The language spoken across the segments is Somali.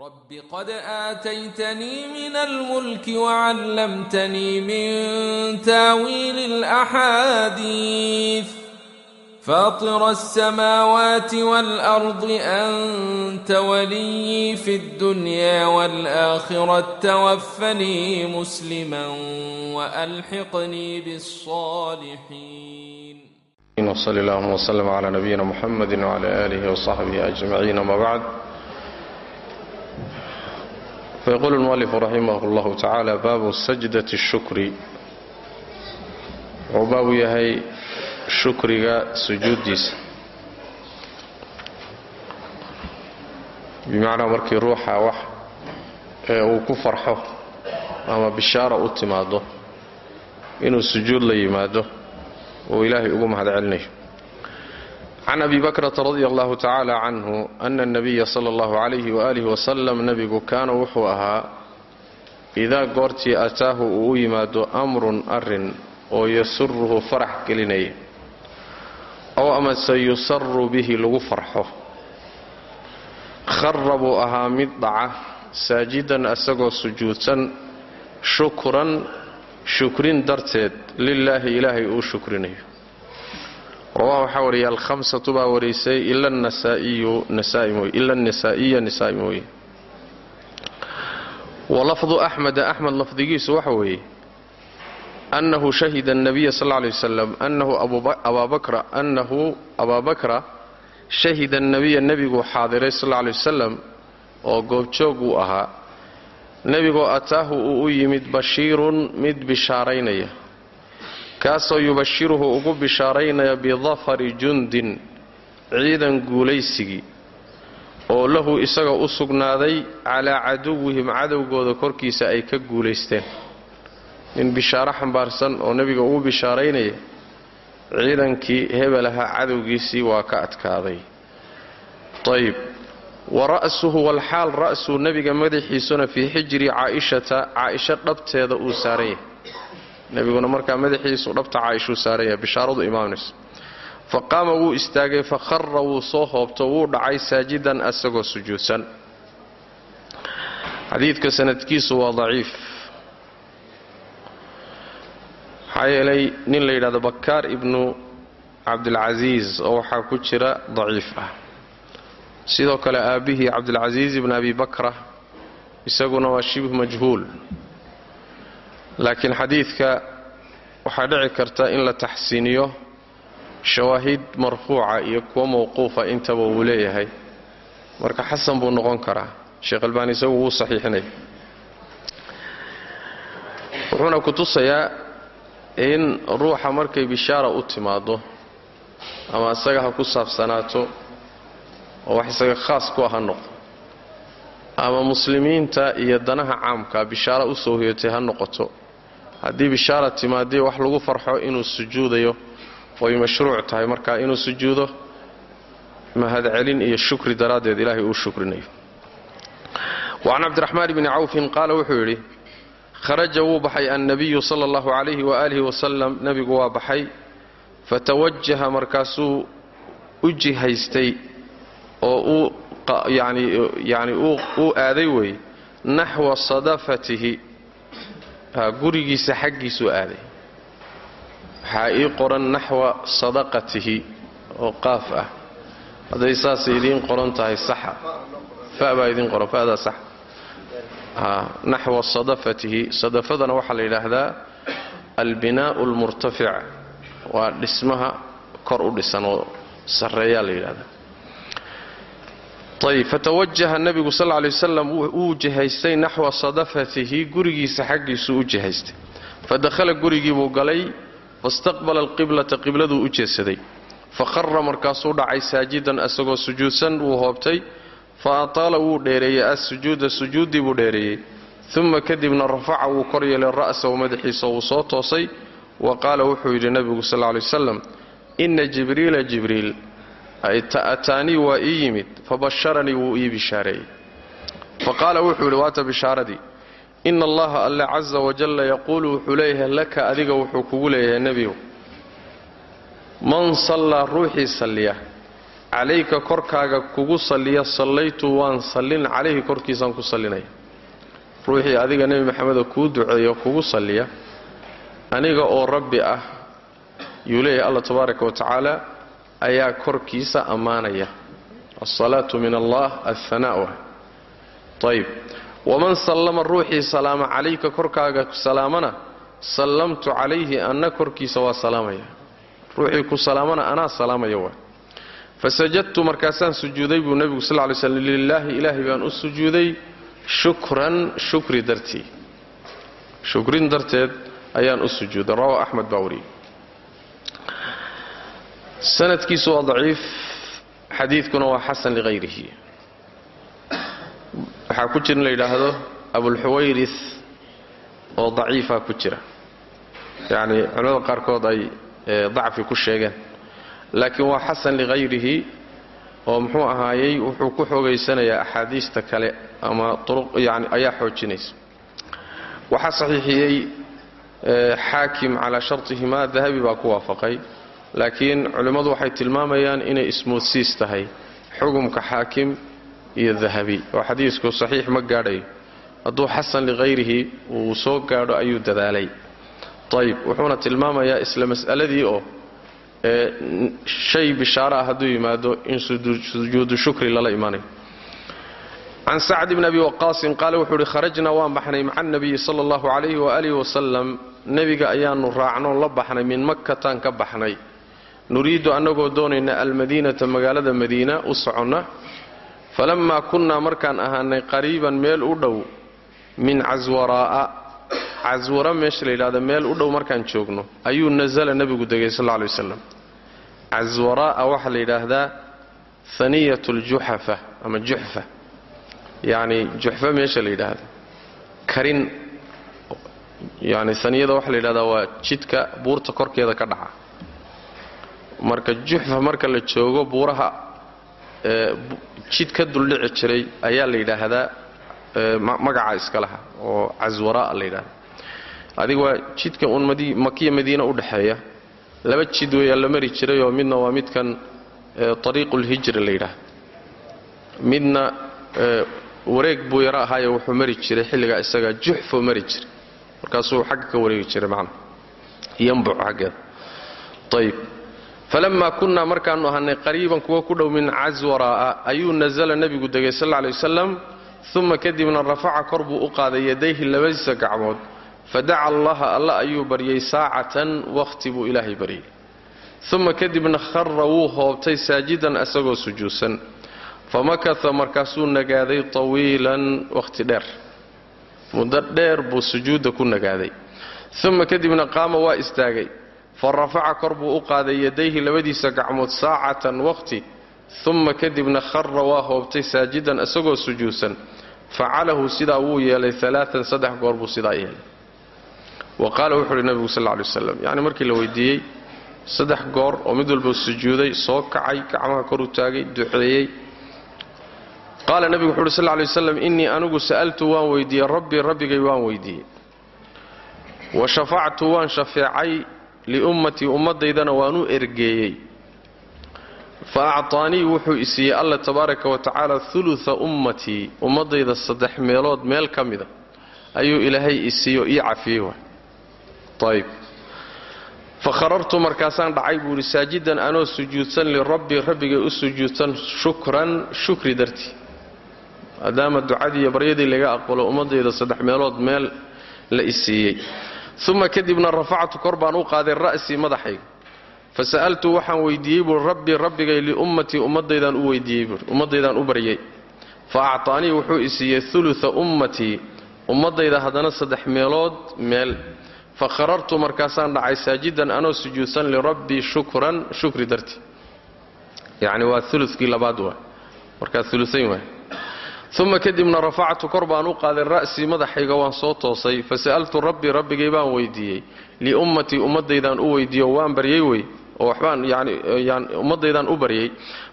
رب قد آتيتني من الملك وعلمتني من تاويل الأحاديث فاطر السماوات والأرض أنت ولي في الدنيا والآخرة توفني مسلما وألحقني بالصالحين وصلى الله وسلم على نبينا محمد وعلى آله وصحبه أجمعين وبعد fayaquulu lmualifu raximah llahu tacaala baabu sajdati shukri wuxuu baabu yahay shukriga sujuuddiisa bimacnaa markii ruuxa wax ee uu ku farxo ama bishaara u timaado inuu sujuud la yimaado uu ilaahay ugu mahad celinayo can abi bakrata radi allahu tacaala canhu ana اnabiya sala اllahu calayhi waaalih wasalam nebigu kaana wuxuu ahaa idaa goortii ataahu uu u yimaado amrun arrin oo yasuruhu farax gelinaya ow amase yusaru bihi lagu farxo khara buu ahaa mid dhaca saajidan asagoo sujuudsan shukran shukrin darteed lilaahi ilaahay uu shukrinayo rawah waxaa wariyay alhamsatu baa warisay ila anasaa'iya nisaa'i mooye walafdu axmeda axmed lafdigiisu waxa weeye annahu shahida anabiya sal lay wasalam anahu abaabakra annahu abaabakra shahida annabiya nebigu xaadiray sal lay wasalam oo goobjoog uu ahaa. Nebigoo ataahu uu u yimid bashiirun mid bishaaraynaya kaasoo yubashiruhu ugu bishaaraynaya bidafari jundin ciidan guulaysigii oo lahu isaga u sugnaaday calaa caduwihim cadowgooda korkiisa ay ka guulaysteen. Nin bishaaro xambaarsan oo nebiga ugu bishaaraynaya ciidankii hebel ahaa cadowgiisii waa ka adkaaday. Ayb wa ra'suhu walxaal ra'suu nebiga madaxiisuna fii xijri caaishata caaisho dhabteeda uu saaran yahay nebiguna markaa madaxiisu dhabta caaishuu saaran yahay bishaaradu imaanayso fa qaama wuu istaagay fa khara wuu soo hoobto wuu dhacay saajidan asagoo sujuudsan. Xadiidka sanadkiisu waa daciif. Maxaa yeelay nin la yidhahdo bakaar ibnu cabdilcasiis oo waxaa ku jira daciif ah. Sidoo kale aabbihii cabdilcasiis ibn abi bakra isaguna waa shibh majhuul laakiin xadiidka waxaa dhici karta in la taxsiiniyo shawaahid marfuuca iyo kuwa mawquufa intaba uu leeyahay. Marka xasan buu noqon karaa. Sheekh albaani isagu wuu saxiixinaya wuxuuna ku tusayaa in ruuxa markay bishaara u timaado ama isaga ha ku saabsanaato oo wax isaga khaas ku ah ha noqdo ama muslimiinta iyo danaha caamka bishaaro u soo hoyatay ha noqoto. Haddii bishaara timaadii wax lagu farxo inuu sujuudayo oy mashruuc tahay. Markaa inuu sujuudo mahadcelin iyo shukri daraaddeed ilaahay uu shukrinayo. Wacan cabdiraxmaan bni cawfin qaala wuxuu yidhi kharaja wuu baxay annabiyu sala allahu calayhi waaalihi wasalam nebigu waa baxay. Fatawajaha markaasuu u jihaystay oo uu yani uu aaday wey naxwa sadafatihi gurigiisa xaggiisuu aaday. waxaa ii qoran naxwa sadaqatihi oo qaaf ah. hadday saasay idiin qoran tahay saxa fa baa idiin qoran fadaa sax. naxwa sadafatihi sadafadana waxaa la yidhaahdaa albinaa'u almurtafic waa dhismaha kor u dhisan oo sarreeyaa la yidhahdaa ayb fatawajaha nebigu sal lay wasalam wuu jihaystay naxwa sadafatihi gurigiisa xaggiisuu u jihaystay fadakhala gurigii buu galay fastaqbala alqiblata qibladuu u jeedsaday fa khara markaasuu dhacay saajidan asagoo sujuudsan wuu hoobtay fa ataala wuu dheereeyey assujuuda sujuuddii buu dheereeyey uma kadibna rafaca wuu kor yeelay ra'sahu madaxiisa wuu soo toosay wa qaala wuxuu yidhi nebigu sal lay wasalam inna jibriila jibriil ataanii waa ii yimid fabasharanii wuu ii bishaareeyey. Fa qaala wuxuu yidhi waata bishaaradii? Ina allaha alle casa wajalla yaquulu wuxuu leeyahay laka adiga wuxuu kugu leeyahay nebigu. Man sallaa ruuxii salliya calayka korkaaga kugu salliya sallaytu waan sallin calayhi korkiisaan ku sallinaya. Ruuxii adiga nebi maxamedoo kuu duceeyo kugu salliya aniga oo rabbi ah yuu leeyahay allah tabaaraka wa tacaala ayaa korkiisa ammaanaya. Alsalaatu min allah alhanaa wa ayib waman sallama ruuxii salaama calayka korkaaga salaamana sallamtu calayhi anna korkiisa waa salaamaya. Ruuxii ku salaamana anaa salaamaya waa. Fasajadtu markaasaan sujuuday buu nebigu sal lay slm lilaahi ilaahay baan u sujuuday shukran shukri dartii. Shukrin darteed ayaan u sujuuday. Rawa axmed baa wariyey sanadkiisu waa daciif xadiidkuna waa xasan liqayrihi waxaa ku jira in la yidhaahdo abulxuwayris oo daciifa ku jira. Yacni culimmada qaarkood ay dacfi ku sheegeen. Laakiin waa xasan liqayrihi oo muxuu ahaayey wuxuu ku xoogaysanayaa axaadiista kale ama yani ayaa xoojinaysa. Waxaa saxiixiyey xaakim calaa shartihima dahabi baa ku waafaqay laakiin culimmadu waxay tilmaamayaan inay ismoodsiis tahay xukumka xaakim iyo dahabi. Oo xadiisku saxiix ma gaadhayo hadduu xasan liqayrihi uu soo gaadho ayuu dadaalay. Ayib wuxuuna tilmaamayaa isla mas'aladii oo shay bishaaro ah hadduu yimaado in sujuudu shukri lala imaanayo. Can sacd bni abi waqaasin qaale wuxuu uhi kharajnaa waan baxnay maca anabiyi sala allahu calayhi waaalih wasalam nebiga ayaanu raacnoo la baxnay min makkataan ka baxnay nuriidu annagoo doonayna almadiinata magaalada madiina u soconna falammaa kunnaa markaan ahaanay qariiban meel u dhow min caswaraa'a caswara meesha la yidhahda meel u dhow markaan joogno ayuu nasala nebigu degay sal lay waslam caswaraa'a waxaa la yidhaahdaa haniyat ljuxafa ama juxfa yacni juxfa meesha la yidhaahdo karin yani haniyada waxaa la yidhahdaa waa jidka buurta korkeeda ka dhaca marka juxfa marka la joogo buuraha jid ka duldhici jiray ayaa la yidhaahdaa magaca iska laha oo caswaraa la yidhahda adiga waa jidka uun makiya madiina u dhexeeya laba jid weeyaa la mari jirayoo midna waa midkan ariiqulhijri la yidhaahda midna wareeg buu yaro ahaaye wuxuu mari jiray xilligaa isaga juxfuu mari jiray. Markaasuu xagga ka wareegi jiray macna. Yambuc xaggeeda. Ayib falammaa kunnaa markaannu ahanay qariiban kuwa ku dhow min caswaraa'a ayuu nasala nebigu degay sal lla lay wasalam uma kadibna rafaca kor buu u qaaday yadayhi labadiisa gacmood fadaca allaha alla ayuu baryay saacatan wakhti buu ilaahay baryay uma kadibna khara wuu hoobtay saajidan asagoo sujuudsan famakata markaasuu nagaaday tawiilan wakhti dheer muddo dheer buu sujuudda ku nagaaday uma kadibna qaama waa istaagay fa rafaca kor buu u qaaday yadayhi labadiisa gacmood saacatan wakhti uma kadibna khara waa hoobtay saajidan isagoo sujuudsan facalahu sidaa wuu yeelay alaaan saddex goor buu sidaa yeelay wa qaala wuxuu uhi nebigu sal ly waslam yacni markii la weydiiyey saddex goor oo mid walba sujuuday soo kacay gacmaha kor u taagay duceeyey qaala nebigu wuxu uhi sal lay waslam innii anigu sa'altu waan weydiiyey rabbii rabbigay waan weydiiyey wa shafactu waan shafeecay liummatii ummaddaydana waan u ergeeyey. Fa acطaanii wuxuu isiiyey alla tabaaraka wa tacaala uluثa ummatii ummaddayda saddex meelood meel ka mida. Ayuu ilaahay isiiyo ii cafiyey wa ayb fa kharartu markaasaan dhacay buu idhi saajidan anoo sujuudsan lirabbii rabbigay u sujuudsan shukran shukri dartii maadaama ducadii iyo baryadii laga aqbalo ummaddayda saddex meelood meel la isiiyey uma kadibna rafactu kor baan u qaaday ra'sii madaxayga fa sa'altu waxaan weydiiyey buui rabbii rabbigay liummatii ummaddaydaan u weydiiyey buui ummaddaydaan u baryay. Fa acطaanii wuxuu isiiyey uluثa ummatii ummaddayda haddana saddex meelood meel. Fa kharartu markaasaan dhacay saajidan anoo sujuudsan lirabbii shukran shukri dartii yacni waa ulukii labaad waa markaa uluayn waay uma kadibna rafactu kor baan u qaaday ra'sii madaxayga waan soo toosay fa sa'altu rabbii rabbigay baan weydiiyey liummatii ummaddaydaan u weydiiyo waan baryay wey oo waxbaan ummaddaydaan u baryay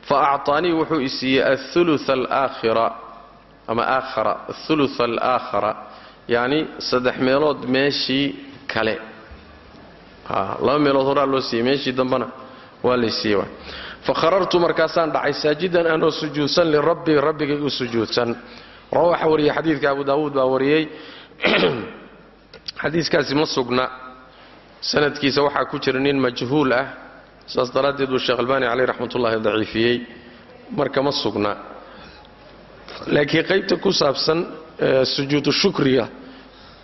fa acطaanii wuxuu i siiyey aulua alaakhira ama aakhara aulua alaakhara yacni saddex meelood meeshii kale laba meelood horaa loo siiyey meeshii dambena waa lay siiyey fa kharartu markaasaan dhacay saajidan anoo sujuudsan lirabbii rabbigay u sujuudsan. Rawa waxaa wariyey xadiidka abu daawuud baa wariyey. Xadiiskaasi ma sugna. Sanadkiisa waxaa ku jira nin majhuul ah saas daraaddeed buu sheekh albaani caleyh raxmatullaahi daciifiyey. Marka ma sugna. Laakiin qaybta ku saabsan sujuudu shukriga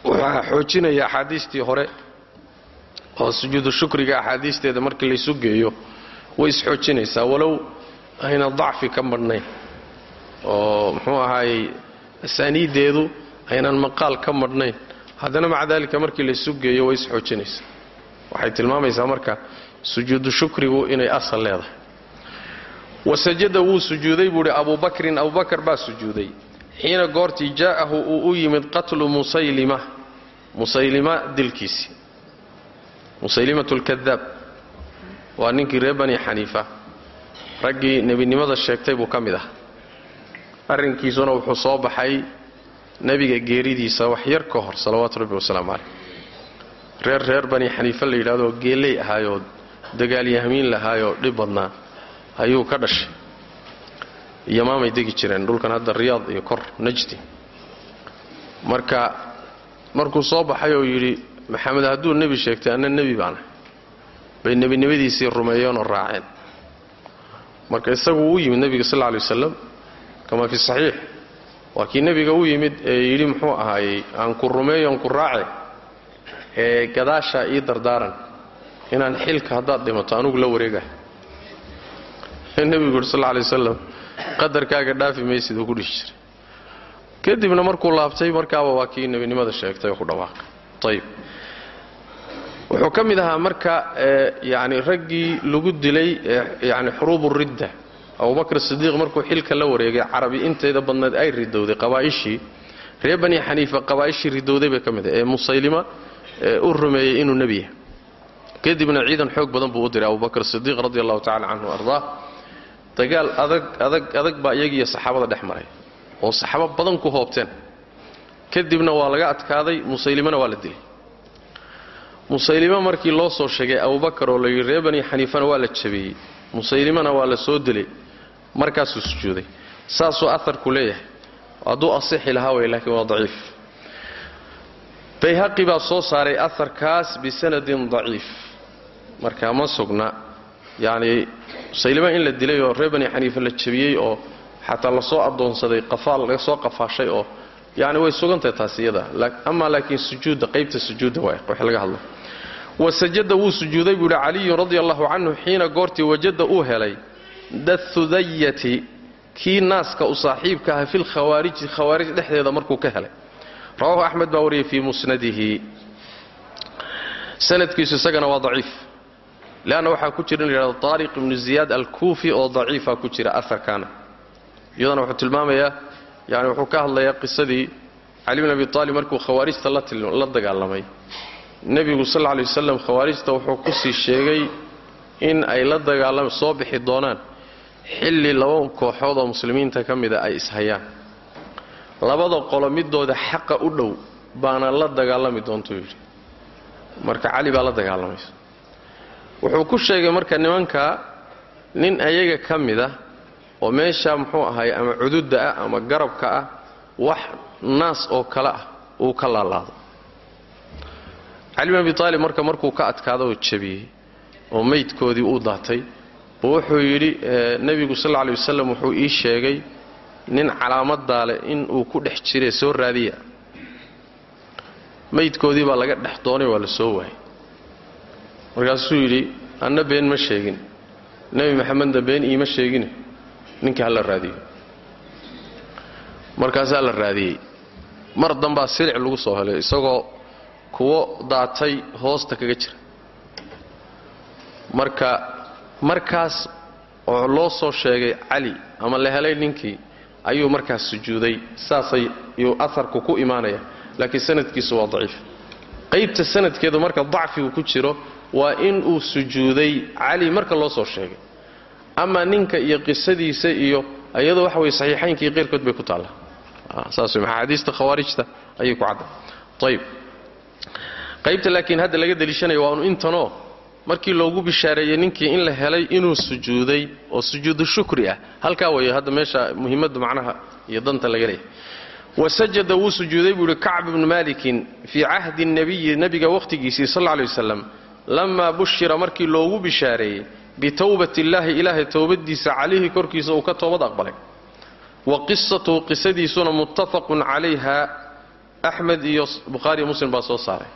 waxaa xoojinaya axaadiistii hore. Oo sujuudu shukriga axaadiisteeda markii laysu geeyo way isxoojinaysaa walow ayna dacfi ka madhnayn oo muxuu ahaayey asaaniiddeedu aynan maqaal ka madhnayn haddana maca daalika markii laysu geeyo way isxoojinaysaa waxay tilmaamaysaa marka sujuudu shukrigu inay asal leedahay. Wasajada wuu sujuuday buuhi abubakrin abubakar baa sujuuday. Xiina goortii jaa'ahu uu u yimid qatlu musaylima. Musaylima dilkiisii musaylimatu lkadaab waa ninkii reer bani xaniifa. Raggii nebinimada sheegtay buu ka mid ah. Arrinkiisuna wuxuu soo baxay nebiga geeridiisa wax yar ka hor salawaatu rabbi wasalaamu caleyh reer reer bani xaniifa la yidhahdo geelley ahaayoo dagaalyahmiin lahaayoo dhib badnaa ayuu ka dhashay. Yamaamay degi jireen dhulkan hadda riyaad iyo kor najdi. Marka markuu soo baxay oo yidhi maxamed hadduu nebi sheegtay anna nebi baanahay bay nebinimadiisii rumeeyeenoo raaceen. Marka isagu u yimid nebiga sal lay wasalam kamaa fi saxiix waa kii nebiga u yimid ee yidhi muxuu ahaayey aan ku rumeeyoon ku raace ee gadaashaa ii dardaaran inaan xilka haddaad dhimato anugu la wareegahay nebigu yidhi sal lay wasalam qadarkaaga dhaafi maysid uu dhihi jiray. Kadibna markuu laabtay markaaba waa kii nebinimada sheegtay ku dhawaaqay. Ayib wuxuu ka mid ahaa marka yani raggii lagu dilay yani xuruubu ridda. Abubakr sidiiq markuu xilka la wareegay carabi inteeda badneed ay ridowday qabaa'ishii reer bani xaniifa qabaa'ishii ridowday bay ka mid ah ee musaylima u rumeeyey inuu nebi yahay. Kadibna ciidan xoog badan buu u diray abubakr sidiiq radi allahu tacala canhu ardaa dagaal adag adag adag baa iyagiiyo saxaabada dhex maray oo saxaabo badan ku hoobteen. Kadibna waa laga adkaaday musaylimana waa la dilay musaylime markii loo soo sheegay abubakar oo layidhi reer bani xaniifana waa la jabeeyey musaylimana waa la soo dilay. Markaasuu sujuuday. Saasuu aharku leeyahay. Hadduu asixi lahaa way laakiin waa daciif. Bayhaqi baa soo saaray aharkaas bisanadin daciif. Marka ma sugna. Yacnii musaylima in la dilay oo reer bani xaniifa la jabiyey oo xataa la soo addoonsaday qafaal laga soo qafaashay oo yani way sugantahay taas iyada amaa laakiin sujuudda qaybta sujuudda waay. Wax laga hadlo. Wasajada wuu sujuuday buu yidhi caliyun radi allahu xiina goortii wajada uu helay dathudayati kii naaska u saaxiibka aha filkhawaariji khawaarij dhexdeeda markuu ka helay. Rawahu axmed baa wariyay fii musnadihi. Sanadkiisu isagana waa daciif. Leanna waxaa ku jira in la yidhahdo taariq ibnu ziyaad oo daciifa ku jira aharkaana iyadana wuxuu tilmaamayaa yani wuxuu ka hadlayaa qisadii cali bin abi aalib markuu khawaarijta la dagaalamay. Nebigu sal lay wasalam khawaarijta wuxuu ku sii sheegay in ay la soo bixi doonaan xilli laba kooxood oo muslimiinta ka mida ay ishayaan labada qolo midooda xaqa u dhow baana la dagaalami doontuu yidhi. Marka cali baa la dagaalamaysa wuxuu ku sheegay marka nimankaa nin ayaga ka mida oo meesha muxuu ahaay ama cududda ah ama garabka ah wax naas oo kale ah uu ka laalaado. Cali bin abi aalib marka markuu ka adkaado oo jabiyey oo meydkoodii uu daatay buu wuxuu yidhi nebigu sal lla lay wasalam wuxuu ii sheegay nin calaamadaa leh in uu ku dhex jire soo raadiya. Meydkoodii baa laga dhex doonay waa la soo waayay. Markaasuu yidhi anna been ma sheegin. Nebi maxamedna been iima sheegine ninka ha la raadiyo markaasaa la raadiyey mar dambaa silic lagu soo helay isagoo kuwo daatay hoosta kaga jira. Marka markaas oo loo soo sheegay cali ama la helay ninkii ayuu markaas sujuuday saasay yuu aharku ku imaanaya laakiin sanadkiisu waa daciif. Qaybta sanadkeedu marka dacfigu ku jiro waa in uu sujuuday cali marka loo soo sheegay ama ninka iyo qisadiisa iyo iyadoo waxa weye saxiixaynkii qeyrkood bay ku taallaa saas wey axaadiista khawaarijta ayay ku cadda. Ayib qaybta laakiin hadda laga deliishanaya waa unu intanoo markii loogu bishaareeyey ninkii in la helay inuu sujuuday oo sujuudu shukri ah. Halkaa weeye hadda meesha muhiimadda macnaha iyo danta laga leeyahay. Wasajada wuu sujuuday buu ihi kacb ibnu malikin fii cahdi nabiyi nebiga wakhtigiisii sal lla lay wasalam lamaa bushira markii loogu bishaareeyey bitowbati illaahi ilaahay towbadiisa calayhi korkiisa uu ka toobad aqbalay. Wa qisatuhu qisadiisuna muttafaqun calayha. Axmed iyo bukhaariyo muslim baa soo saaray.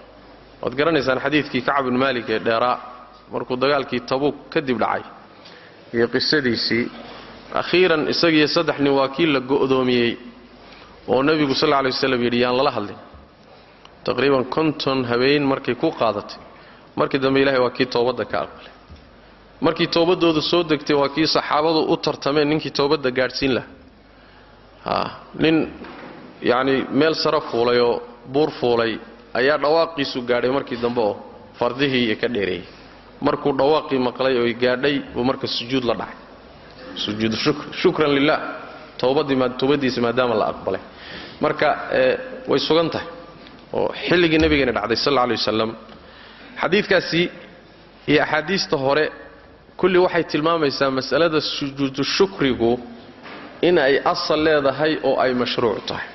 Waad garanaysaan xadiidkii kacb ibnu maalik ee dheeraa markuu dagaalkii tabuuk kadib dhacay. Iyo qisadiisii akhiiran isagiiyo saddex waa kii la go'doomiyey oo nebigu sal lla lay waslam yidhi yaan lala hadlin. Taqriiban konton habeen markay ku qaadatay. Markii dambe ilahay waa kii toobadda ka aqbalay markii toobadoodu soo degtay waa kii saxaabadu u tartameen ninkii toobadda gaadhsiin laha nin yacni meel sare fuulay oo buur fuulay ayaa dhawaaqiisu gaadhay markii dambe oo fardihii ka dheereeyey markuu dhawaaqii maqlay oy gaadhay buu marka sujuud la dhacay. Sujuud shukr shukran lilah towbadiisa maadaama la aqbalay. Marka way sugan tahay. Oo xilligii nabigeena dhacday sal alla alay wasalam xadiidkaasi iyo axaadiista hore kulli waxay tilmaamaysaa mas'alada sujuudu shukrigu in ay asal leedahay oo ay mashruuc tahay.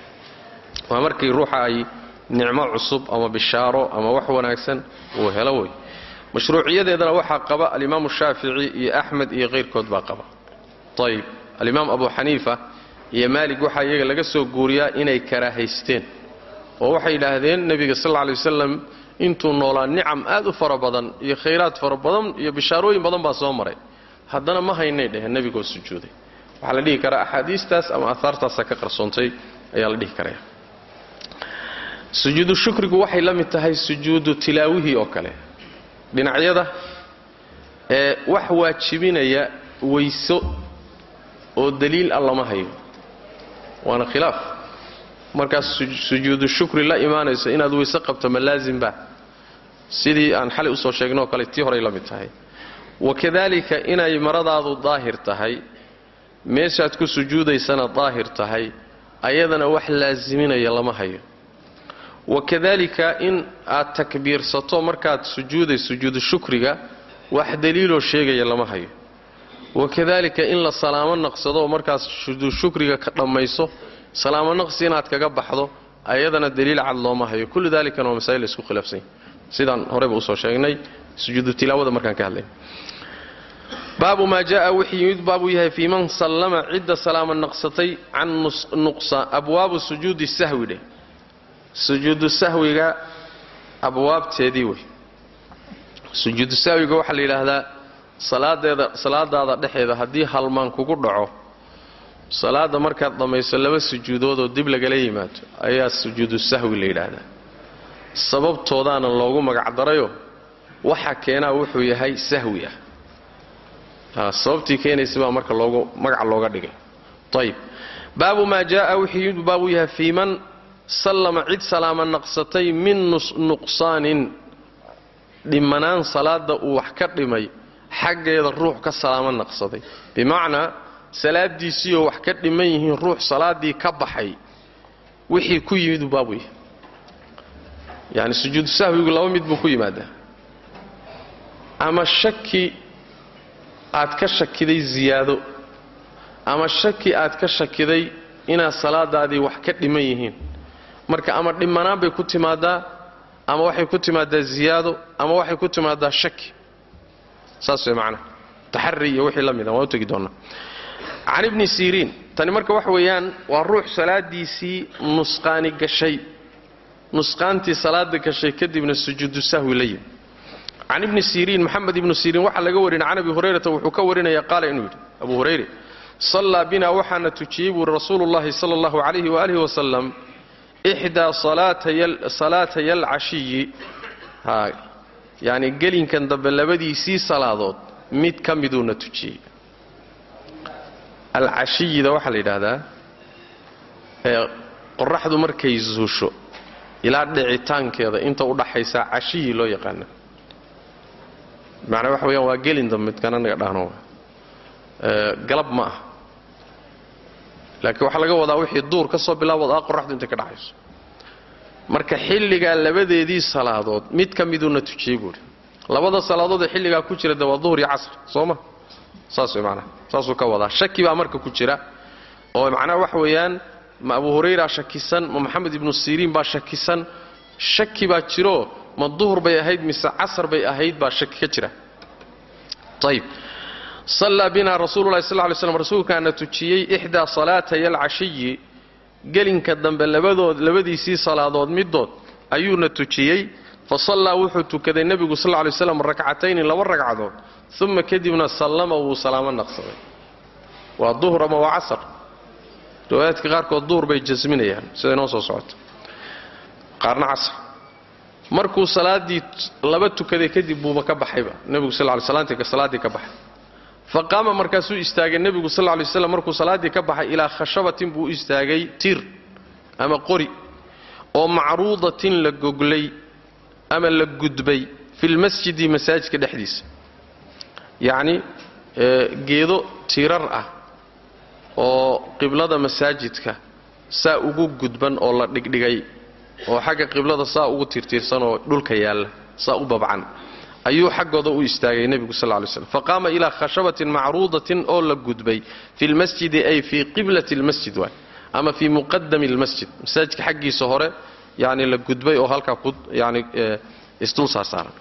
Waa markii ruuxa ay nicmo cusub ama bishaaro ama wax wanaagsan uu helo wey. Mashruuciyadeedana waxaa qaba alimaamu shaafici iyo axmed iyo kayrkood baa qaba. Ayib alimaam abu xaniifa iyo maalig waxaa iyaga laga soo guuriyaa inay karaahaysteen oo waxay yidhaahdeen nebiga sal lla lay wasalam intuu noolaa nicam aad u fara badan iyo khayraad fara badan iyo bishaarooyin badan baa soo maray. Haddana ma haynay dheheen nebigoo sujuuday. Waxaa la dhihi karaa axaadiistaas ama aahaartaasa ka qarsoontay ayaa la dhihi karaya. Sujuudu shukrigu waxay la mid tahay sujuudu tilaawihii oo kale. Dhinacyada ee wax waajibinaya weyso oo daliil ah lama hayo. Waana khilaaf. Markaas sujuudu shukri la imaanayso inaad weyse qabto ma laazimba sidii aan xalay u soo sheegnoo kale tii horay la mid tahay. Wakadalika inay maradaadu daahir tahay meeshaad ku sujuudaysana daahir tahay ayadana wax laaziminaya lama hayo. Wakadalika in aad takbiirsato markaad sujuuday sujuudu shukriga wax daliiloo sheegaya lama hayo. Wakadalika in la salaamo naqsado markaad sujuudu shukriga ka dhammayso salaamo naqsi inaad kaga baxdo ayadana daliil cad looma hayo. Kullu dalikana waa masaa'il isku khilaafsanya sidaan horeyba u soo sheegnay sujuudu tilaawada markaan ka hadlay. Baabu maa jaa wixii yimid baabuu yahay fii man sallama cidda salaamo naqsatay can nuqsaan abwaabu sujuudi sahwi dheh sujuudu sahwiga abwaabteedii wey. Sujuudu sahwiga waxaa la yidhaahdaa salaadeeda salaadaada dhexeeda haddii halmaan kugu dhaco salaada markaad dhammayso laba sujuudoodoo dib lagala yimaado ayaa sujuudu sahwi la yidhaahdaa sababtoodaana loogu magacdarayo waxa keenaa wuxuu yahay sahwi ah. Sababtii keenaysa baa marka loogu magac looga dhigay. Ayib baabu maa jaaa wixii baabuu yahay fii man sallama cid salaama naqsatay min nuqsaanin. Dhimanaan salaada uu wax ka dhimay xaggeeda ruux ka salaamo naqsaday. Bimacnaa salaadiisiioo wax ka dhiman yihiin ruux salaadii ka baxay wixii ku yimid baabu yahay yani sujuudu sahwigu laba mid buu ku yimaadaa. Ama shaki aad ka shakiday ziyaado ama shaki aad ka shakiday inaad salaadaadii wax ka dhiman yihiin. Marka ama dhimanaan bay ku timaadaa ama waxay ku timaadaa ziyaado ama waxay ku timaadaa shaki. Saas way macnaha taxari iyo wixii la mida waan u tegi doonnaa can ibni siriin tani marka waxa weeyaan waa ruux salaadiisii nusqaani gashay nusqaantii salaada gashay kadibna sujuudu sahwi la yimi can ibni siriin maxamed ibnu siriin waxaa laga warinay can abi hurayrata wuxuu ka warinaya qaala inuu yidhi abu hurayre sallaa binaa waxaana tujiyey buuri rasuulu llahi sala allahu calayhi waalihi wasalam ixdaa salaataya alcashiyi yani gelinkan dambe labadiisii salaadood mid ka miduuna tujiyey. Alcashiyida waxaa la yidhaahdaa qoraxdu markay zuusho ilaa dhicitaankeeda inta u dhaxaysa cashiyi loo yaqaana macnaa waxa weyaan waa gelin dambe midkan anaga dhahno. Galab ma ah laakiin waxaa laga wadaa wixii duur ka soo bilaabod ah qoraxdu intay ka dhacayso. Marka xilligaa labadeedii salaadood mid ka miduuna tujiyey buuhi labada salaadood ee xilligaa ku jira de waa duhur iyo casr soo ma? Saas way macnaha saasuu ka wadaa. Shaki baa marka ku jira oo macnaha waxa weeyaan ma abu hurayra shakisan ma maxamed ibnu siriin baa shakisan shaki baa jiro ma duhur bay ahayd mise casar bay ahayd baa shaki ka jira. Ayib sallaa binaa rasuululahi sal lay slam rasuulkaana tujiyey ixdaa salaatay alcashiyi gelinka dambe labadood labadiisii salaadood middood ayuuna tujiyey. Fa sallaa wuxuu tukaday nebigu sal lay slam rakcatayni laba ragcadood uma kadibna sallama wuu salaamo naqsaday waa duhur ama waa casar riwaayaadka qaarkood duhur bay jasminayaan sida inoo soo socoto. Qaarna casar markuu salaaddii laba tukaday kadib buuba ka baxayba nebigu sal lay salaantii salaaddii ka baxay. Fa qaama markaasuu istaagay nebigu sal lay waslam markuu salaaddii ka baxay ilaa khashabatin buu istaagay tir ama qori oo macruudatin la goglay ama la gudbay filmasjidi masaajidka dhexdiisa. Yacni geedo tirar ah oo qiblada masaajidka saa ugu gudban oo la dhigdhigay oo xagga qiblada saa ugu tirtiirsan oo dhulka yaalla saa u babcan. Ayuu xaggooda u istaagay nebigu sal lay slam faqaama ilaa khashabatin macruudatin oo la gudbay fi lmasjidi ay fii qiblati lmasjid waay ama fii muqadami lmasjid. Masaajidka xaggiisa hore yani la gudbay oo halkaa ku yani isdul saarsaaran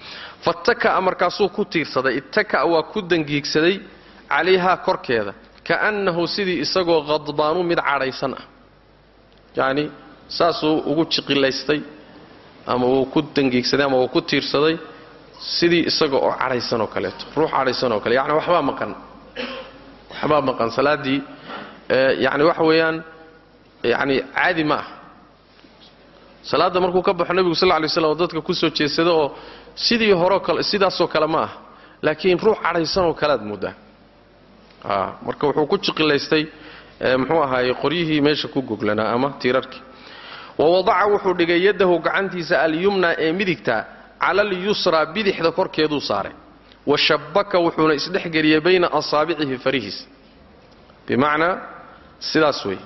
fataka'a markaasuu ku tiirsaday ittaka'a waa ku dangiigsaday calayhaa korkeeda kaannahu sidii isagoo qadbaanu mid cadhaysan ah. Yacni saasuu ugu jiqilaystay ama uu ku dangiigsaday ama uu ku tiirsaday sidii isaga oo cadhaysan oo kaleeto ruux cadhaysan oo kale yani waxbaa maqan. Waxbaa maqan. Salaaddii yani waxa weeyaan yani caadi ma ah. Salaadda markuu ka baxo nebigu sal lay slam oo dadka ku soo jeedsada oo sidii horeo kale sidaasoo kale ma ah. Laakiin ruux cadhaysan oo kalead moodaa marka wuxuu ku jiqilaystay muxuu ahaaye qoryihii meesha ku goglanaa ama tiirarkii wa wadaca wuxuu dhigay yadahu gacantiisa alyumna ee midigta cala alyusraa bidixda korkeeduu saaray wa shabbaka wuxuuna isdhexgeliyey bayna asaabicihi farihiisa bimacnaa sidaas wey.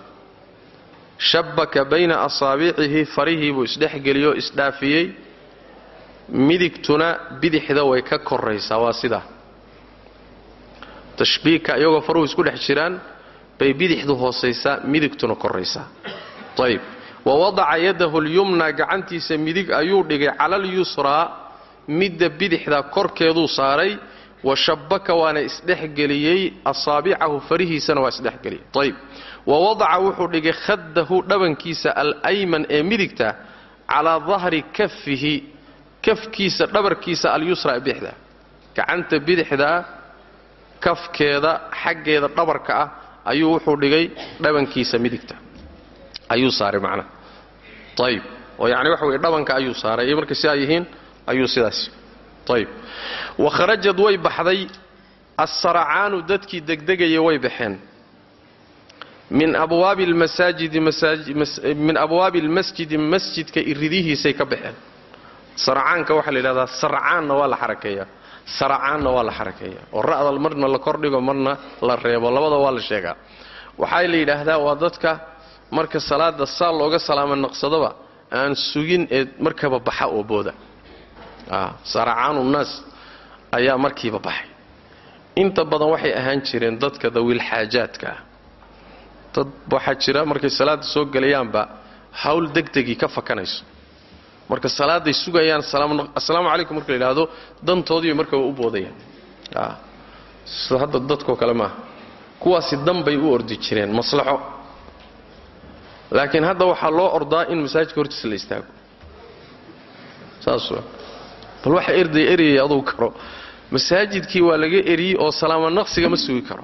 Shabbaka bayna asaabicihi farihii buu isdhexgeliyoo isdhaafiyey. Midigtuna bidixda way ka koraysaa waa sidaa tashbiika iyagoo faruhu isku dhex jiraan bay bidixdu hoosaysaa midigtuna koraysaa ayib wa wadaca yadahu lyumna gacantiisa midig ayuu dhigay cala alyusraa midda bidixda korkeeduu saaray wa shabbaka waana isdhexgeliyey asaabicahu farihiisana waa isdhexgeliyey ayib wa wadaca wuxuu dhigay khaddahu dhabankiisa alayman ee midigta calaa dahri kafihi kafkiisa dhabarkiisa alyusra bidixda. Gacanta bidixda kafkeeda xaggeeda dhabarka ah ayuu wuxuu dhigay dhabankiisa midigta. Ayuu saaray macnaha. Ayib oo yacni waxa weye dhabanka ayuu saaray. Iyo markay sidaa yihiin ayuu sidaas. Ayib wa kharajad way baxday. Assaracaanu dadkii degdegaya way baxeen. Min abwaabi almasjidi masjidka iridihiisay ka baxeen. Saracaanka waxaa la yidhahdaa sarcaanna waa la xarakeeyaa saracaanna waa la xarakeeya. Oo ra'da marna la kordhigo marna la reebo. Labada waa la sheegaa. Waxaa la yidhaahdaa waa dadka marka salaada saa looga salaamo naqsadaba aan sugin ee markaba baxa oo booda. Saracaanu naas ayaa markiiba baxay. Inta badan waxay ahaan jireen dadka dawiil xaajaadka ah. Dad waxaa jira markay salaada soo gelayaanba hawl degdegii ka fakanayso marka salaaday sugayaan assalaamu calaykum marka la yidhaahdo dantoodiiba markaba u boodayaan. Sida hadda dadkoo kale maaha kuwaasi dan bay u ordi jireen maslaxo. Laakiin hadda waxaa loo ordaa in masaajidka hortiisa la istaago. Saas bal waxa erdaya eryaya aduu karo. Masaajidkii waa laga eriyey oo salaamo naqsiga ma sugi karo.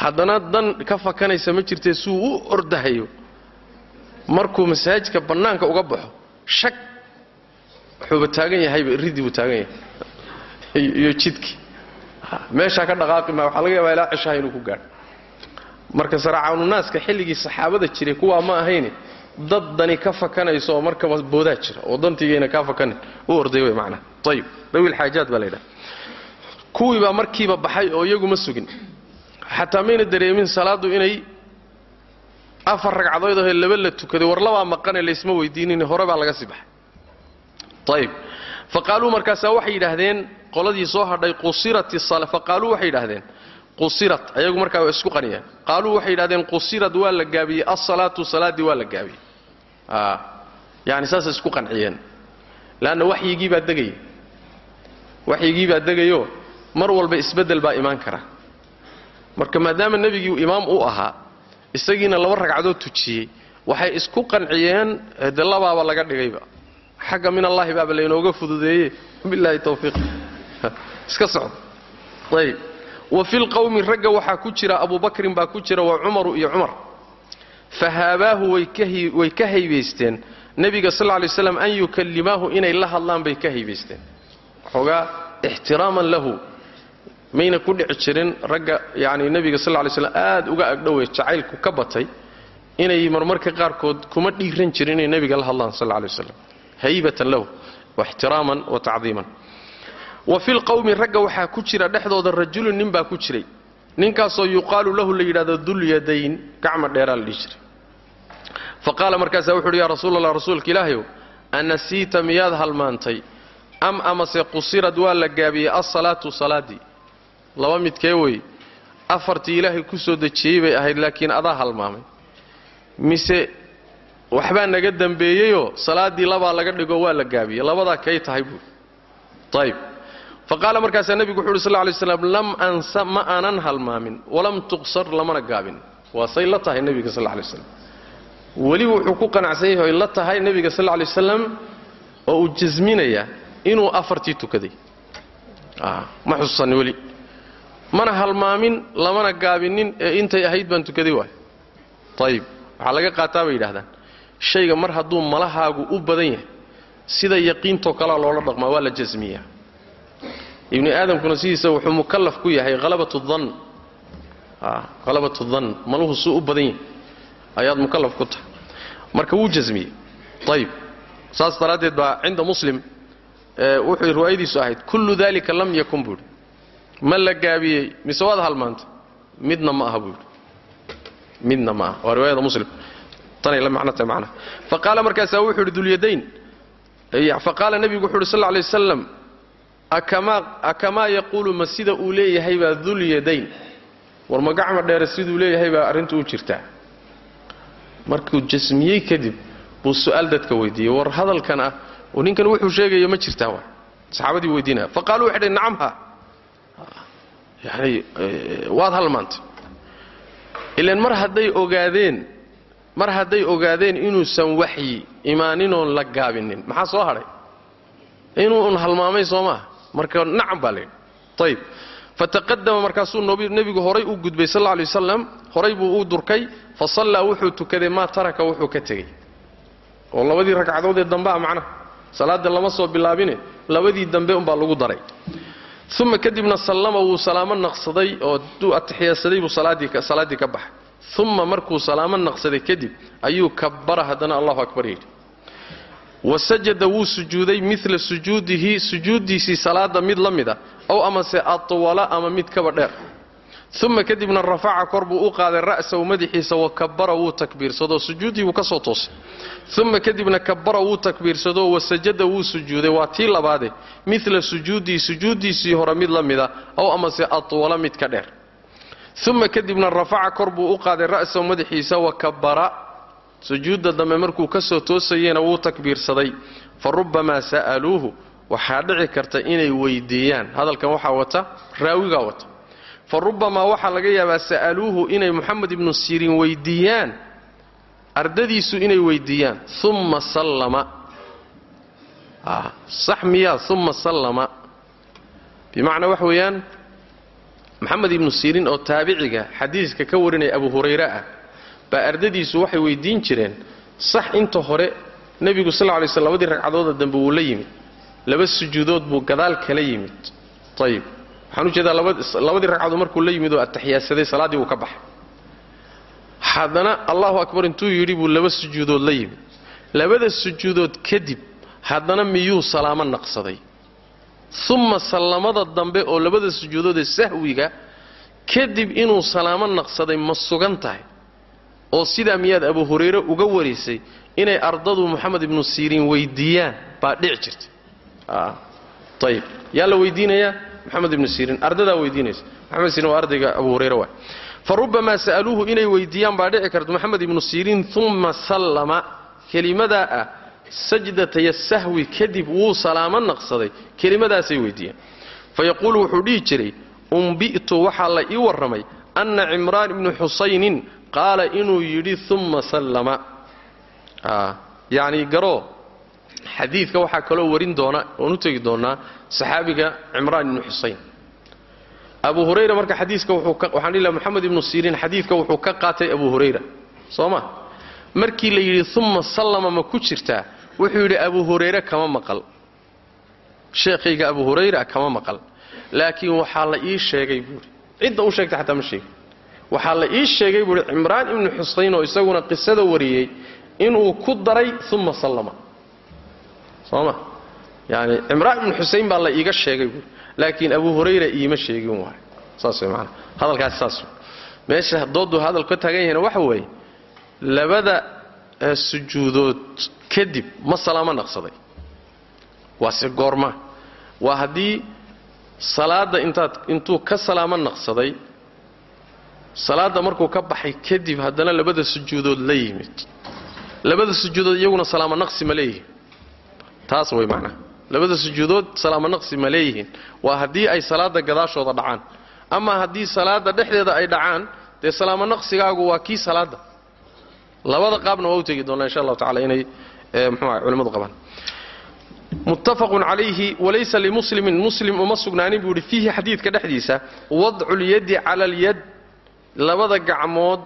Haddana dan ka fakanaysa ma jirtee suu u ordahayo. Markuu masaajidka bannaanka uga baxo shag wuxuuba taagan yahayba iridii buu taagan yahay. Iyo jidkii meeshaa ka dhaqaaqi maa waxaa laga yaabaa ilaa cishaha inuu ku gaadho. Marka saracaawnunaaska xilligii saxaabada jiray kuwaa ma ahayni dad dani ka fakanayso oo markaba boodaa jira oo dantiigayna kaa fakanin. U orday wey macnaha ayib dawiil xaajaad baa la yidhaha. Kuwii baa markiiba baxay oo iyagu ma sugin. Xataa mayna dareemin salaaddu inay afar ragcadood oo laba la tukaday war labaa maqane laysma weydiinin hore baa laga sii baxay. Faqaaluu markaasaa waxay yidhaahdeen qoladii soo hadhay qusirat isala faqaaluu waxay yidhaahdeen qusirat ayagu markaa waa isku qaniyeen qaaluu waxay yidhahdeen qusirad waa la gaabiyey alsalaatu salaaddii waa la gaabiyey. Yani saasay isku qanciyeen. Leanna waxyigii baa degaya waxyigii baa degayo mar walba isbeddel baa imaan kara. Marka maadaama nebigii imaam u ahaa isagiina laba ragcadood tujiyey. Waxay isku qanciyeen de labaaba laga dhigayba. Xagga min allaahi baaba laynooga fududeeye bilaahi tawfiiq. Iska socdo. Ayb wa fi lqawmi ragga waxaa ku jira abubakrin baa ku jira wa cumaru iyo cumar. Fa way ka haybaysteen. Nebiga sal ly slam an yukallimaahu inay la hadlaan bay ka haybaysteen. Waxoogaa ixtiraaman lahu mayna ku dhici jirin ragga yani nebiga sal lay slam aad uga agdhowey jacaylku ka batay inay marmarka qaarkood kuma dhiiran jirin inay nebiga la hadlaan sal lay waslam haybatan lahu waxtiraaman wa tacdiiman. Wa fi lqawmi ragga waxaa ku jira dhexdooda rajulun nin baa ku jiray. Ninkaasoo yuqaalu lahu la yidhahdo dulyadayn gacma dheeraa la dhihi jiray. Fa qaala markaasaa wuxu uhi yaa rasuul allah rasuulka ilaahayow anasiita miyaad halmaantay? Am amase qusirad waa la gaabiyey alsalaatu salaaddii laba midkee wey. Afartii ilaahay ku soo dejiyey bay ahayd laakiin adaa halmaamay. Mise waxbaa naga dambeeyeyoo salaaddii labaa laga dhigo waa la gaabiyey. Labadaa kay tahay buuri ayb fa qaala markaasaa nebigu wuxu uhi sal lay slam lam ansa ma aanan halmaamin. Walam tuqsar lamana gaabin. Waa say la tahay nebiga sal lay slam weli wuxuu ku qanacsan yahay la tahay nebiga sal lay wasalam oo uu jasminayaa inuu afartii tukaday. Ma xusuusanni weli mana halmaamin lamana gaabinin ee intay ahayd baan tukaday waay ayib waxaa laga qaataa bay yidhahdaan shayga mar hadduu malahaagu u badan yahay sida yaqiintoo kalea loola dhaqmaa waa la jasmiyaa ibni aadamkuna sidiisa wuxuu mukallaf ku yahay halabatu dan dan maluhu suu u badan yahay. Ayaad mukallaf ku tahay. Marka wuu jasmiyey ayib saas daraaddeed baa cinda muslim wuxuu riwaayadiisu ahayd kullu dalika lam yakun buuhi ma la gaabiyey? Mise waad halmaantay midna ma aha buuhi midna ma aha. Waa riwaayada muslim. Tanay la macno tahay macnaha. Fa qaala markaasaa wuxuu yidhi dulyadayn fa qaala nebigu wuxu uhi sal alay wasalam akamaa yaquulu ma sida uu leeyahay baa dulyadayn war ma gacma dheere siduu leeyahay baa arrintu u jirtaa. Markuu jasmiyey kadib buu su'aal dadka weydiiyey. War hadalkan ah oo ninkan wuxuu sheegaya ma jirtaa wa saxaabadii weydiinaya. Fa qaaluu waxay dhhen nacam ha yani waad halmaantay ilaan mar hadday ogaadeen mar hadday ogaadeen inuusan waxyi imaaninoon la gaabinin. Maxaa soo hadhay inuu un halmaamay soo maaha marka nacam baa layidhi ayib fataqadama markaasuu nebigu horay u gudbay sal lay wasalam horay buu u durkay fa sallaa wuxuu tukaday maa taraka wuxuu ka tegey. Oo labadii ragcadood ee dambea macnaha. Salaada lama soo bilaabine labadii dambe umbaa lagu daray uma kadibna sallama wuu salaamo naqsaday oo duu atixiyaasaday buu salaaddii ka baxay uma markuu salaamo naqsaday kadib ayuu kabbara haddana allahu akbar yidhi wa sajada wuu sujuuday mila sujuudihi sujuuddiisii salaada mid la mida ow amase atwala ama mid kaba dheer uma kadibna rafaca kor buu u qaaday ra'sahu madaxiisa wa wuu takbiirsadoo sujuuddii buu ka soo toosay. Uma kadibna kabbara wuu takbiirsadoo wasajada wuu sujuuday. Waa tii labaade mila sujuudihi sujuuddiisii hore mid la mida ow amase atwala mid ka dheer. Uma kadibna rafaca kor buu u qaaday ra'sahu madaxiisa wa sujuudda dambe markuu ka soo toosayena wuu takbiirsaday. Fa rubbamaa sa'aluuhu waxaa dhici karta inay weydiiyaan. Hadalkan waxaa wata raawigaa wata fa rubbamaa waxaa laga yaabaa sa'aluuhu inay moxamed ibnu siriin weydiiyaan ardadiisu inay weydiiyaan umma sallama. Sax miyaa umma sallama. Bimacnaa waxa weeyaan maxamed ibnu siriin oo taabiciga xadiiska ka warinaya abu hurayre ah baa ardadiisu waxay weydiin jireen sax inta hore nebigu sal lla lay sl labadii ragcadooda dambe wuu la yimid laba sujuudood buu gadaal kala yimid. Ayib waxaan u jeedaa labadii ragcadood markuu la yimid oo ataxiyaasaday salaaddii uu ka baxay. Haddana allahu akbar intuu yidhi buu laba sujuudood la yimid. Labada sujuudood kadib haddana miyuu salaamo naqsaday? Umma sallamada dambe oo labada sujuudoodee sahwiga kadib inuu salaamo naqsaday ma sugan tahay? Oo sidaa miyaad abu hurayre uga warisay inay ardadu moxamed ibnu siriin weydiiyaan baa dhici jirta ayib yaa la weydiinayaa maxamed ibnu siiriin ardadaa weydiinaysa. Maxamed siiriin waa ardayga abu hurayra waay fa rubamaa sa'aluuhu inay weydiiyaan baa dhici karta maxamed ibnu siiriin uma sallama. Kelimadaa ah sajdataya sahwi kadib wuu salaamo naqsaday. Kelimadaasay weydiiyeen fayaquulu wuxuu dhihi jiray umbi'tu waxaa la ii warramay anna cimraan ibnu xusaynin qaala inuu yidhi uma sallama. Yacni garoo xadiidka waxaa kaloo warin doona oon u tegi doonaa saxaabiga cimraan ibnu xusayn. Abu hurayra marka xadiiska waxaan dhihi laha moxamed ibnu siriin xadiidka wuxuu ka qaatay abu hurayra. Soo ma? Markii la yidhi uma sallama ma ku jirtaa? Wuxuu yidhi abu hurayre kama maqal. Sheekhayga abu hurayra kama maqal. Laakiin waxaa la ii sheegay buuri cidda u sheegtay xataa ma sheegin waxaa la ii sheegay buuhi cimraan ibnu xusayn oo isaguna qisada wariyey inuu ku daray uma sallama sooma. Yani cimraan ibnu xusayn baa la iiga sheegay buuri laakiin abu hurayra iima sheegin waay saas way maanaa hadalkaasi saas wey meesha dooduu hadal ka taagan yahayna waxa weeye labada sujuudood kadib ma salaamo naqsaday. Waase goorma. Waa haddii salaadda intaad intuu ka salaamo naqsaday salaadda markuu ka baxay kadib haddana labada sujuudood la yimid. Labada sujuudood iyaguna salaamo naqsi ma leeyihiin taas way macnaha labada sujuudood salaamo naqsi ma leeyihiin. Waa haddii ay salaadda gadaashooda dhacaan. Ama haddii salaadda dhexdeeda ay dhacaan dee salaamo naqsigaagu waa kii salaadda. Labada qaabna waa u tegi doonaa insha allahu tacala inay mxuuaha culimmadu qabaan. Muttafaqun calayhi walaysa limuslimin muslim uma sugnaanin buu yidhi fiihi xadiidka dhexdiisa wadcu lyadi cala alyad labada gacmood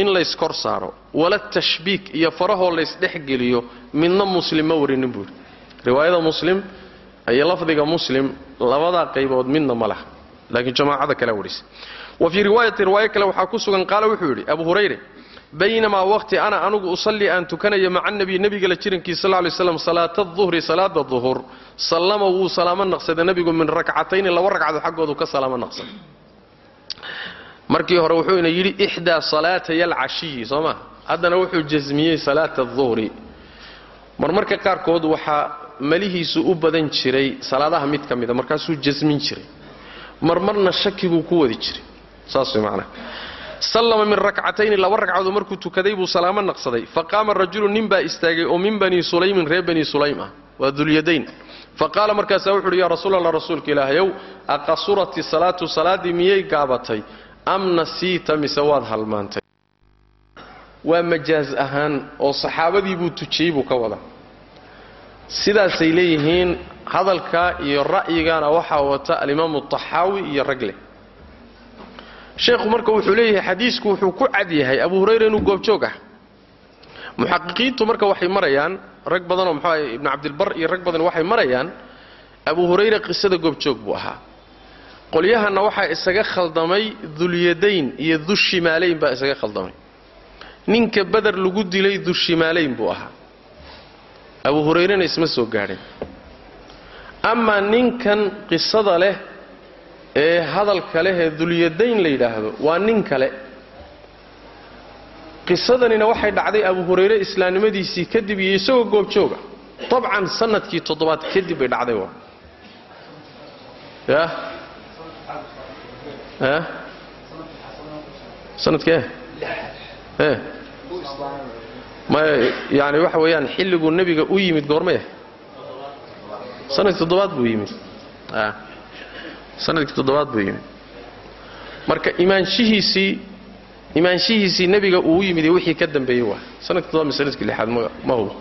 in layskor saaro wala tashbiik iyo farahoo laysdhexgeliyo midna muslim ma warinin buu yidhi riwaayada muslim iyo lafdiga muslim labadaa qaybood midna ma laha. Laakiin jamaacada kalea warisa wa fii riwaayati riwaayo kale waxaa ku sugan qaala wuxuu yidhi abu hurayre baynamaa waqti ana anugu usallii aan tukanayo maca nabiy nebigala jirankiisa sal lay slam salaata duhri salaada duhur. Sallama wuu salaamo naqsaday nebigu min rakcatayni laba ragcadood xaggoodu ka salaamo naqsaday markii hore wuxuuna yidhi ixdaa salaataya alcashiyi soo ma haddana wuxuu jasmiyey salaata duhri marmarka qaarkood waxaa malihiisu u badan jiray salaadaha mid ka mida markaasuu jasmin jiray. Marmarna shaki buu ku wadi jiray. Saas way macnaha sallama min rakcatayni laba ragcadood markuu tukaday buu salaamo naqsaday. Faqaama rajulu nin baa istaagay oo min banii sulaymin reer banii sulaym ah. Waa dulyadayn. Faqaala markaasaa wuxu uhi yaa rasuul allah rasuulka ilaahayow aqasurati salaatu salaaddii miyay gaabatay? Am nasiita mise waad halmaantay? Waa majaaz ahaan oo saxaabadii buu tujiyey buu ka wadaa sidaasay leeyihiin hadalka iyo ra'yigana waxaa wata alimaamu taxaawi iyo ragle. Sheekhu marka wuxuu leeyahay xadiisku wuxuu ku cad yahay abu hurayra inuu goobjoog ah. Muxaqiqiintu marka waxay marayaan rag badanoo muxuu ahay ibnu cabdilbar iyo rag badan waxay marayaan abu hurayra qisada goobjoog buu ahaa. Qolyahanna waxaa isaga khaldamay dulyadayn iyo dushimaalayn baa isaga khaldamay. Ninka beder lagu dilay dushimaalayn buu ahaa abu hurayrena isma soo gaadhin. Amaa ninkan qisada leh ee hadalka leh ee dulyadayn la yidhaahdo waa nin kale. Qisadanina waxay dhacday abu hurayre islaamnimadiisii kadib iyo isagoo goobjooga. Dabcan sannadkii toddobaad kadib bay dhacday waa. Ya sanadkee yani waxa weeyaan xilliguu nebiga u yimid goormaya sannadkii toddobaad buu yimid. Sanadkii toddobaad buu yimid. Marka imaanshihiisii imaanshihiisii nebiga uu yimid wixii ka dambeeyey waa. Sanadkii toddobaad mise sannadkii lixaad ma hubo.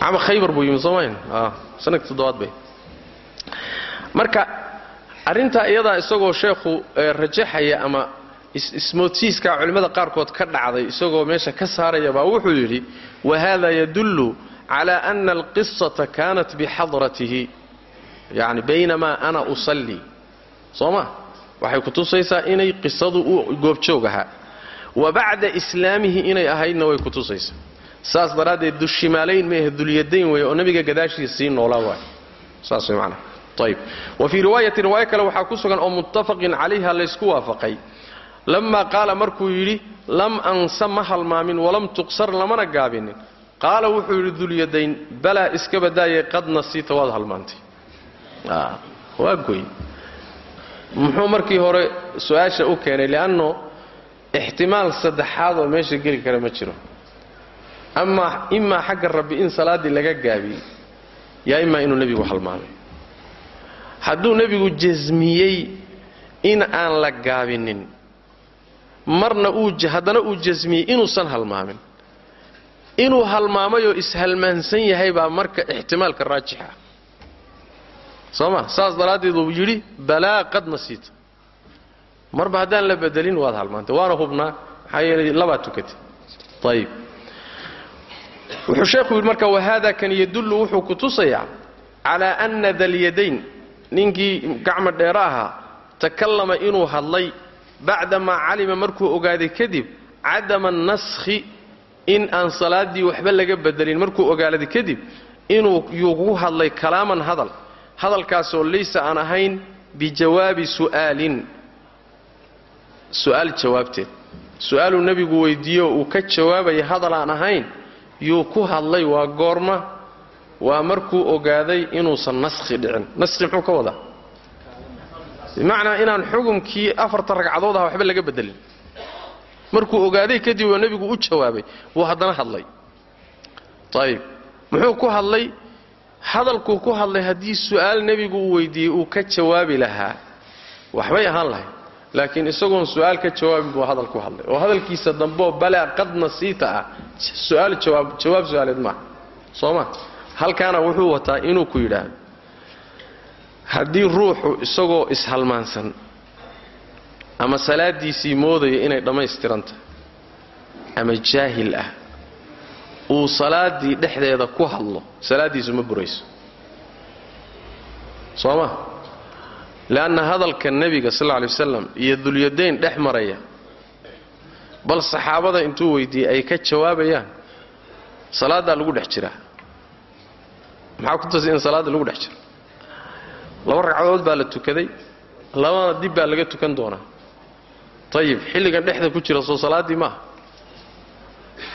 Cama khaybar buu yimid soomayn sannadkii toddobaad bay. Marka arrintaa iyadaa isagoo sheekhu rajaxaya ama ismoodsiiska culimmada qaarkood ka dhacday isagoo meesha ka saaraya baa wuxuu yidhi wahada yadullu cala ana alqisata kanat bixadratihi. Yani baynamaa ana usallii soo ma? Waxay kutusaysaa inay qisadu u goobjoog ahaa wa bacda islaamihi inay ahaydna way kutusaysaa saas daraaddeed dushimaalayn maahe dulyadayn weeye oo nabiga gadaashiisa sii noolaa waay saas way macnaha ayb wa fii riwaayatin riwaayo kale waxaa ku sugan oo muttafaqin calayha laysku waafaqay lamaa qaala markuu yidhi lam ansa ma halmaamin walam tuqsar lamana gaabinin. Qaala wuxuu yidhi dulyadayn balaa iska badaayay qad nasiita waad halmaantay. Waa goy muxuu markii hore su'aasha u keenay li'anno ixtimaal saddexaad oo meesha geli kara ma jiro. Amaa imaa xagga rabbi in salaaddii laga gaabiyey yaa imaa inuu nebigu halmaamay. Hadduu nebigu jasmiyey in aan la gaabinin marna haddana uu jasmiyey inuusan halmaamin. Inuu halmaamayoo ishalmaansan yahay baa marka ixtimaalka raajixa. Soo ma? Saas daraaddeed uu yidhi balaa qad nasiita. Marba haddaan la bedelin waad halmaantay. Waana hubnaa maxaa yeelay labaad tukatay. Ayib wuxuu sheekhu yidhi marka wahaada kan yadullu wuxuu ku tusayaa calaa anna dalyadayn ninkii gacma dheero ahaa takallama inuu hadlay bacdamaa calima markuu ogaaday kadib cadama naskhi in aan salaaddii waxba laga bedelin markuu ogaaday kadib inuu yuugu hadlay kalaaman hadal. Hadalkaasoo laysa aan ahayn bijawaabi su'aalin. Su'aal jawaabteed. Su'aaluu nebigu weydiiyo uu ka jawaabaya hadal aan ahayn yuu ku hadlay waa goorma. Waa markuu ogaaday inuusan naskhi dhicin. Naskhi muxuu ka wadaa bimacnaa inaan xukumkii afarta ragcadood aha waxba laga bedelin. Markuu ogaaday kadib oo nebigu u jawaabay wuu haddana hadlay. Ayib. Muxuu ku hadlay? Hadalkuu ku hadlay haddii su'aal nebigu uu weydiiyey uu ka jawaabi lahaa. Waxbay ahaan lahayd laakiin isagoon su'aal ka jawaabin buu hadal ku hadlay. Oo hadalkiisa dambeoo balaa qad nasiita ah su'aal jawaab jawaab su'aaleed maaha soo ma? Halkaana wuxuu wataa inuu ku yidhaahdo haddii ruuxu isagoo ishalmaansan ama salaaddiisii moodaya inay dhammaystiran ama jaahil ah uu salaaddii dhexdeeda ku hadlo salaaddiisu ma burayso. Soo ma? Le'anna hadalka nebiga sal lla alay wasalam iyo dulyadayn dhex maraya bal saxaabada intuu weydiiyey ay ka jawaabayaan salaaddaa lagu dhex jiraa. Maxaa ku tusa in salaadda lagu dhex jiro laba ragcadood baa la tukaday labana dib baa laga tukan doonaa. Ayib xilligan dhexda ku jira soo salaaddii maaha.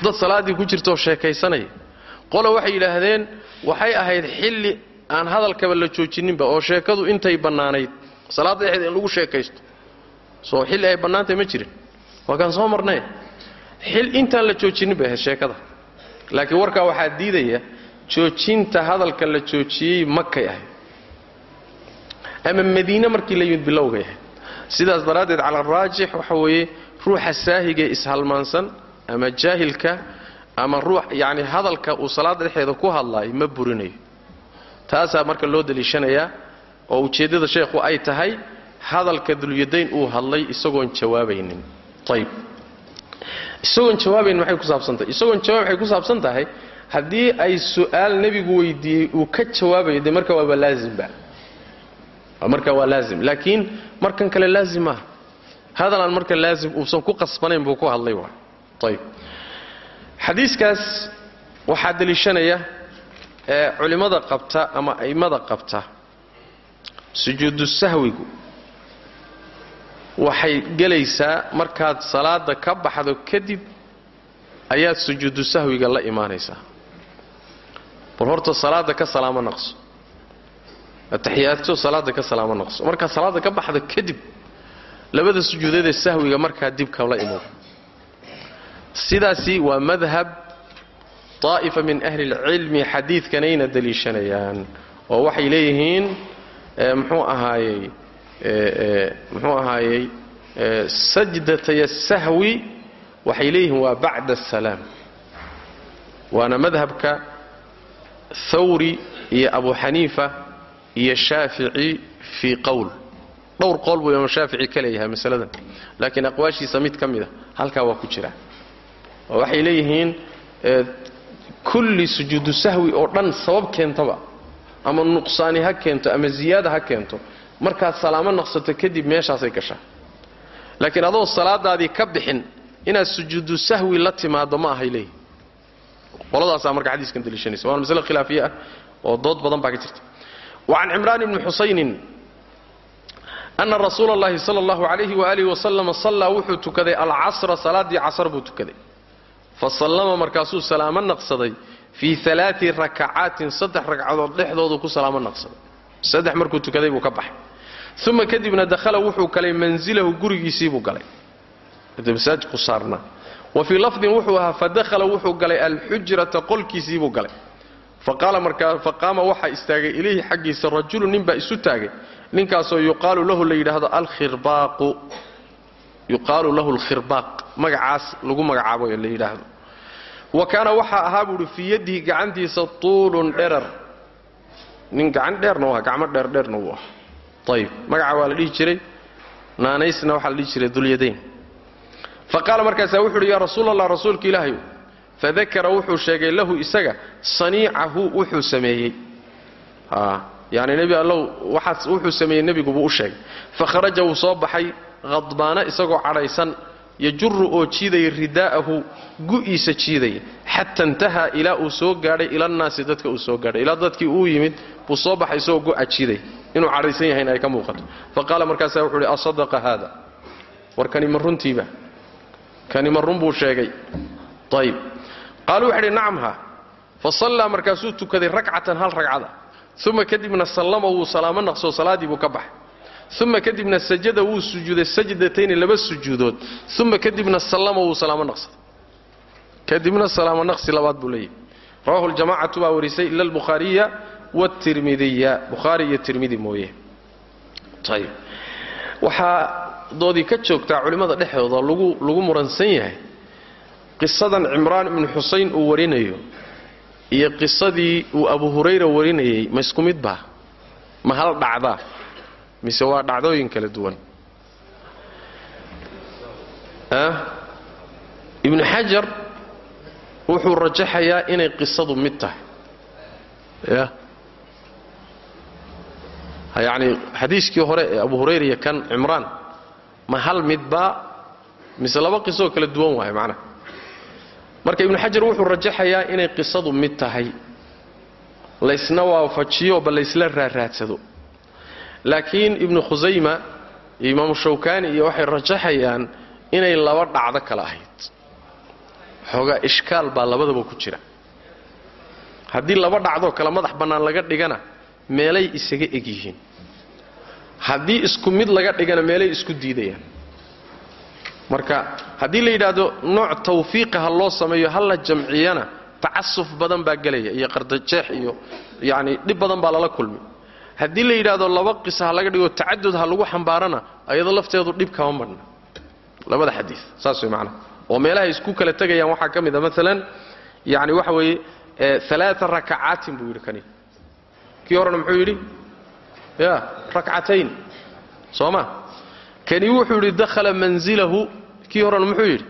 Dad salaaddii ku jirtaoo sheekaysanaya qole waxay yidhaahdeen waxay ahayd xilli aan hadalkaba la joojinninba oo sheekadu intay bannaanayd salaadda dhexdeeda in lagu sheekaysto. Soo xilli ay bannaantahay ma jirin. Waa kaan soo marnay xil intaan la joojinnin bay ahayd sheekada. Laakiin warkaa waxaa diidaya joojinta hadalka la joojiyey makay ahayd ama madiine markii la yimid bilowgay ahayd sidaas daraaddeed cala araajix waxa weeye ruuxa saahigee ishalmaansan ama jaahilka ama ruux yacni hadalka uu salaadda dhexdeeda ku hadlaayo ma burinayo. Taasaa marka loo daliishanayaa oo ujeeddada sheekhu ay tahay hadalka dulyadayn uu hadlay isagoon jawaabaynin. Ayib isagoon jawaabayn maxay ku saabsantahay isagoon jawaab waxay ku saabsan tahay haddii ay su'aal nebigu weydiiyey uu ka jawaabayo dee marka waaba laazimba marka waa laazim. Laakiin markan kale laazim maaha hadalaan marka laazim uusan ku qasbanayn buu ku hadlay waay ayib xadiiskaas waxaa deliishanaya culimmada qabta ama a'immada qabta sujuudu sahwigu. Waxay gelaysaa markaad salaada ka baxdo kadib ayaad sujuudu sahwiga la imaanaysaa. Bal horta salaada ka salaamo naqso ataxiyaadto salaada ka salaamo naqso markaad salaada ka baxdo kadib labada sujuudeedee sahwiga markaa dib kala imow sidaasi waa madhab طaa'ifa min ahli اlcilmi xadiidkanayna deliishanayaan oo waxay leeyihiin mxuu ahaayey muxuu ahaayey sajdatay الsahwi waxay leeyihiin waa bacda الsalaam waana madhabka thawri iyo abu xaniifa iyo shaafici fii qowl dhowr qowl buu imaam shaafici ka leeyahay masaladan. Laakiin aqwaashiisa mid ka mida halkaa waa ku jira. Oo waxay leeyihiin kulli sujuudu sahwi oo dhan sabab keentaba ama nuqsaani ha keento ama ziyaada ha keento markaad salaamo naqsato kadib meeshaasay gashaa. Laakiin adoo salaadaadii ka bixin inaad sujuudu sahwi la timaado ma ahay leeyihiin qoladaasaa marka xadiiskan daliishanaysa. Waana masale khilaafiye ah oo dood badan baa ka jirta wacan cimraan ibni xusaynin ana rasuula اllahi sala اllahu alayhi waalihi wasalama sallaa wuxuu tukaday alcasra salaaddii casar buu tukaday fa sallama markaasuu salaamo naqsaday fii alaai rakacaatin saddex ragcadood dhexdoodu ku salaamo naqsaday saddex markuu tukaday buu ka baxay uma kadibna dakhala wuxuu galay manzilahu gurigiisiibuu galay masaajidku saarnaa wa fii lafdin wuxuu ahaa fadakhala wuxuu galay alxujrata qolkiisiibuu galay faqaama waxaa istaagay ilayhi xaggiisa rajulu ninbaa isu taagay. Ninkaasoo yuqaalu lahu la yidhaahdo alkhirbaaqu. Yuqaalu lahu alkhirbaaq magacaas lagu magacaabo la yidhaahdo. Wa kaana waxaa ahaa buuhi fii yadihi gacantiisa tuulun dherar nin gacan dheerna u aha gacmo dheerdheerna wuu aha ayib magaca waa la dhihi jiray naanaysna waxaa la dhihi jiray dulyadayn fa markaasaa wuxu uhi yaa rasuul allah rasuulka ilaahayu fadakara wuxuu sheegay lahu isaga saniicahu wuxuu sameeyey. Yani nebi allow waxaas wuxuu sameeyey nebigubuu u sheegay. Fakharaja wuu soo baxay khadbaana isagoo cadhaysan yajuru oo jiidaya ridaa'ahu gu'iisa jiidaya xata intahaa ilaa uu soo gaadhay ilannaasi dadka uu soo gaadhay. Ilaa dadkii uu yimid buu soo baxay isagoo gu'a jiidaya inuu cadhaysan yahayna ay ka muuqato. Fa qaala markaasaa wuxuu uhi asadaqa haada. War kani ma runtiiba kani ma run buu sheegay? Ayib qaaluu waxay idhi nacam ha. Fa sallaa markaasuu tukaday rakcatan hal ragcada uma kadibna sallama wuu salaamo naqsoo salaaddii buu ka baxay. Uma kadibna sajada wuu sujuuday sajdatayni laba sujuudood. Uma kadibna sallama wuu salaamo naqsaday kadibna salaamo naqsi labaad buu leeyahy rawahu ljamacatu baa warisay ila albukhaariya wاtirmidiya bukhaari iyo tirmidi mooye. Ayb waxaa doodii ka joogtaa culimmada dhexdooda lagu muransan yahay qisadan cimraan ibnu xusayn uu warinayo iyo qisadii uu abu hurayra warinayay ma isku mid baa ma hal dhacdaa mise waa dhacdooyin kala duwan. Ibnu xajar wuxuu rajaxayaa inay qisadu mid tahay. Ya? Yacni xadiiskii hore ee abu hurayra iyo kan cimraan ma hal midbaa mise laba qisoo kala duwan waayo macnaha marka ibnu xajar wuxuu rajaxayaa inay qisadu mid tahay. Laysna waafajiyo ba laysla raaraadsado. Laakiin ibnu khusayma iyo imaamu shawkaani iyo waxay rajaxayaan inay laba dhacdo kale ahayd. Xoogaa ishkaal baa labadaba ku jira. Haddii laba dhacdoo kale madax bannaan laga dhigana meelay isaga eg yihiin haddii isku mid laga dhigana meelay isku diidayaan marka haddii la yidhaahdo nooc tawfiiqa ha loo sameeyo ha la jamciyana tacasuf badan baa gelaya iyo qardajeex iyo yacni dhib badan baa lala kulmi. Haddii la yidhaahdo laba qisa ha laga dhigo tacadud ha lagu xambaarana ayadoo lafteedu dhib kama madhna labada xadii saas way macnaha oo meelahay isku kala tegayaan waxaa ka mid a maalan yani waxa weeye alaaa rakacaatin buu yidhi kani. Kii horena muxuu yidhi? Ya rakcatayn. Soo ma kani wuxuu yidhi dakhala manzilahu. Kii horena muxuu yidhi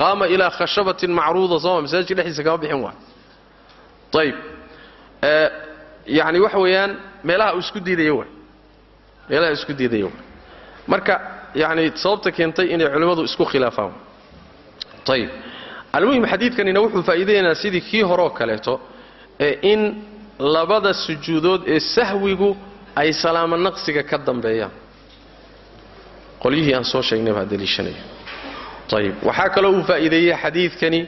qaama ilaa khashabatin macruuda sooma masaajidka dhexdiisa kama bixin waa. Ayb yani waxa weeyaan meelaha isku diidaya wa meelaha isku diidaya wa marka yani sababta keentay inay culimmadu isku khilaafaan. Ayib almuhim xadiidkanina wuxuu faa'iidaynayaa sidii kii horeoo kaleeto ee in labada sujuudood ee sahwigu ay salaamo naqsiga ka dambeeyaan qolyihii aan soo sheegnay baa daliishanaya ayib waxaa kaloo uu faa'iideeyey xadiidkani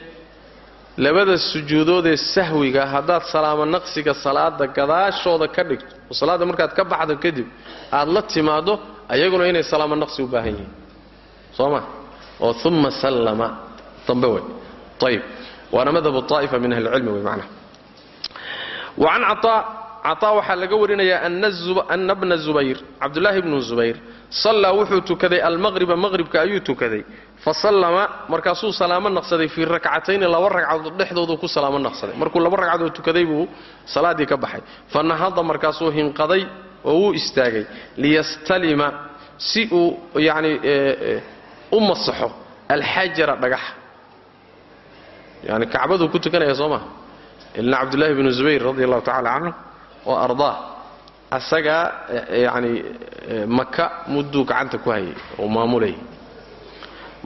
labada sujuudoodee sahwiga haddaad salaamo naqsiga salaada gadaashooda ka dhigto oo salaadda markaad ka baxdo kadib aad la timaaddo ayaguna inay salaamo naqsi u baahan yihiin. Soo ma? Oo uma sallama. Dambe wey ayib waana madhab aa'ifa min ahli cilmi wey macnaha cataa waxaa laga warinayaa ana bna zubayr cabdullaahi bnu zubayr sallaa wuxuu tukaday almaqriba maqribka ayuu tukaday. Fa sallama markaasuu salaamo naqsaday fii rakcatayni laba ragcadood dhexdoodu ku salaamo naqsaday. Markuu laba ragcadood tukaday buu salaaddii ka baxay. Fa nahada markaasuu hinqaday oo wuu istaagay. Liyastalima si uu yacni u masaxo alxajara dhagaxa. Yani kacbaduu ku tukanaya soo maha ilna cabdullaahi bnu zubayr radi allahu tacala canhu oo ardaa asagaa yani maka mudduu gacanta ku hayay oo maamulayay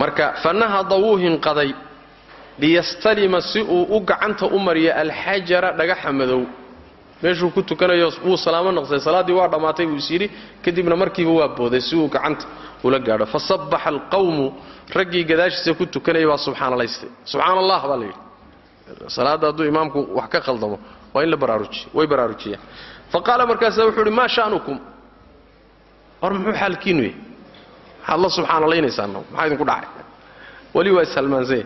marka fanahada wuu hinqaday liyastalima si uu u gacanta u mariyo alxajara dhagaxa madow. Meeshuu ku tukanayo wuu salaamo naqsay salaaddii waa dhammaatay buu is yidhi kadibna markiiba waa booday si uu gacanta ula gaadho. Fasabbaxa alqawmu raggii gadaashiisa ku tukanayay baa subxaanalaystay subxaana allah baa la yidhi. Salaadda hadduu imaamku wax ka qaldamo waa in la baraarujiy way baraarujiyaan. Fa qaala markaasa wuxuu uhi maa sha'nukum? War muxuu xaalkiinu yahy maxaad la subxaanalaynaysaan maxaa idinku dhacay? Weli waa ishalmaansanya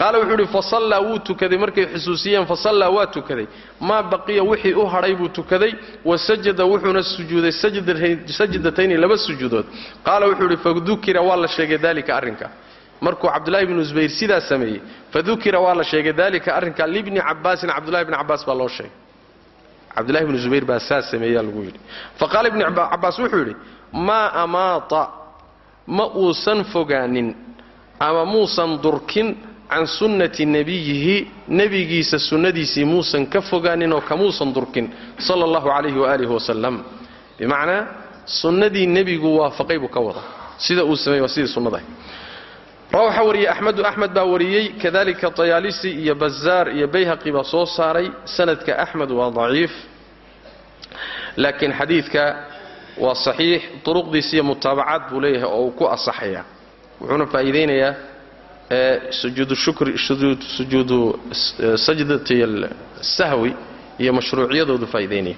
qaala wuxuu idhi fasallaa wuu tukaday. Markay xusuusiyeen fasallaa waa tukaday. Maa baqiya wixii u hadhay buu tukaday. Wa wuxuuna sujuuday. Sajdatayni laba sujuudood. Qaala wuxuu idhi fadukira waa la sheegay daalika arrinka markuu cabdulahi bnu zubayr sidaa sameeyey fadukira waa la sheegay daalika arrinka libni cabaasin cabdulahi bni cabaas baa loo sheegay. Cabdulahi bnu zubayr baa saa sameeyaa lagu yidhi. Faqaala ibni cabaas wuxuu yidhi maa amaata ma uusan fogaanin ama muusan durkin can sunnati nebiyihi nebigiisa sunnadiisii muusan ka fogaanin oo kamuusan durkin sala allahu calayhi waaalih wasalam bimacnaa sunnadii nebigu waafaqay buu ka wada sida uu sameeyey waa sidii sunnadahay ra waxaa wariyey axmedu axmed baa wariyey kadalika tayaalisi iyo bazaar iyo bayhaqi baa soo saaray sanadka axmed waa daciif. Laakiin xadiidka waa saxiix duruqdiisa iyo mutaabacaad buu leeyahay oo uu ku asaxaya wuxuuna faa'iidaynayaa sujuudu sajdati sahwi iyo mashruuciyadoodu faa'iidaynaya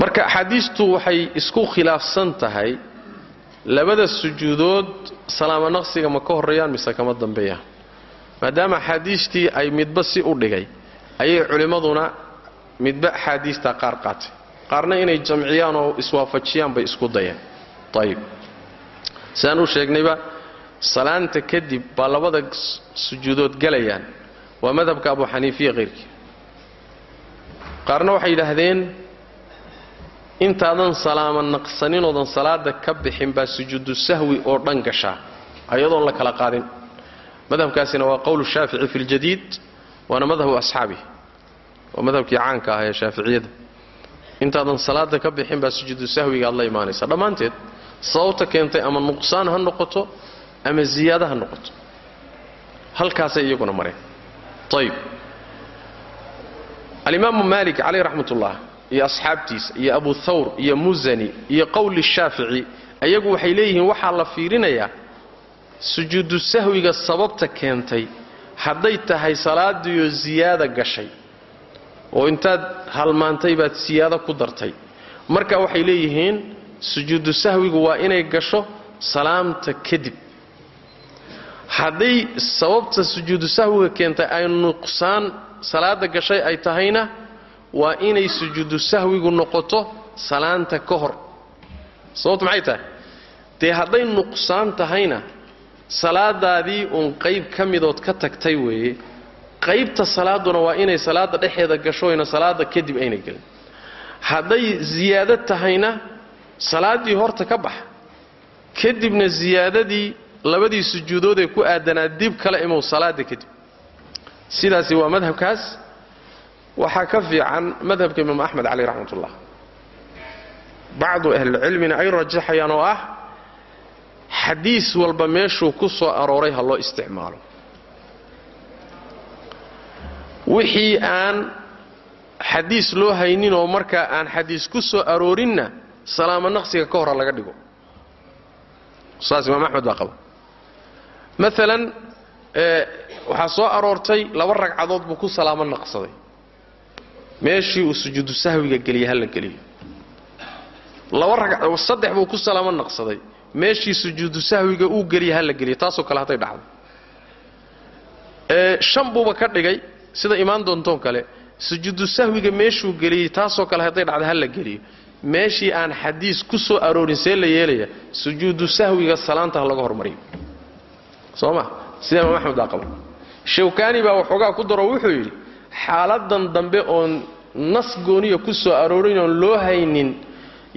marka axaadiistu waxay isku khilaafsan tahay labada sujuudood salaamo naqsiga ma ka horreeyaan mise kama dambeeyaan? Maadaama axaadiistii ay midba si u dhigay ayay culimmaduna midba axaadiistaa qaar qaatay. Qaarna inay jamciyaan oo iswaafajiyaan bay isku dayeen. Ayib sidaan u sheegnayba salaanta kadib baa labada sujuudood galayaan. Waa madhabka abu xaniifiya khayrkii qaarna waxay yidhaahdeen intaadan salaama naqsaninoodan salaada ka bixin baa sujuudu sahwi oo dhan gashaa ayadoon la kala qaadin. Madhabkaasina waa qowlu shaafici fi ljadiid waana madhabu asxaabihi waa madhabkii caanka ah ee shaaficiyada. Intaadan salaada ka bixin baa sujuudu sahwiga aad la imaanaysa. Dhammaanteed sababta keentay ama nuqsaan ha noqoto ama ziyaada ha noqoto halkaasay iyaguna mareen. Ayib alimaamu maalik caleyh raxmat ullah iyo asxaabtiisa iyo abu thawr iyo musani iyo qowli shaafici ayagu waxay leeyihiin waxaa la fiirinayaa sujuudu sahwiga sababta keentay hadday tahay salaadiioo ziyaada gashay oo intaad halmaantay baad siyaado ku dartay. Marka waxay leeyihiin sujuudu sahwigu waa inay gasho salaamta kadib. Hadday sababta sujuudu sahwiga keentay ay nuqsaan salaada gashay ay tahayna waa inay sujuudu sahwigu noqoto salaanta ka hor. Sababta maxay tahay? Dee hadday nuqsaan tahayna salaadaadii uun qayb ka midood ka tagtay weeye qaybta salaaduna waa inay salaada dhexeeda gashoyna salaada kadib ayna gelin. Hadday ziyaado tahayna salaaddii horta ka baxa. Kadibna ziyaadadii labadii sujuudoodee ku aadanaa dib kale imow salaada kadib. Sidaasi waa madhabkaas waxaa ka fiican madhabka imaam axmed caleyh raxmat ullah bacdu ahlilcilmina ay rajaxayaan oo ah xadiis walba meeshuu ku soo arooray ha loo isticmaalo. Wixii aan xadiis loo haynin oo markaa aan xadiis ku soo aroorinna salaamo naqsiga ka hora laga dhigo. Saas imaam axmed baa qaba. Maalan waxaa soo aroortay laba ragcadood buu ku salaamo naqsaday meeshii uu sujuudu sahwiga geliyey hala geliyo. Saddex buu ku salaamo naqsaday. Meeshii sujuudu sahwiga uu geliya hala geliyo taasoo kale hadday dhacdo. Shan buuba ka dhigay sida imaan doontoon kale sujuudu sahwiga meeshuu geliyey taasoo kale hadday dhacdo hala geliyo. Meeshii aan xadiis ku soo aroorin see la yeelaya sujuudu sahwiga salaanta ha laga hormariyo. Soo ma? Sida imaam axmed baa qaba shawkaani baa waxoogaa ku daro wuxuu yidhi xaaladan dambe oon nas gooniya ku soo aroorin oon loo haynin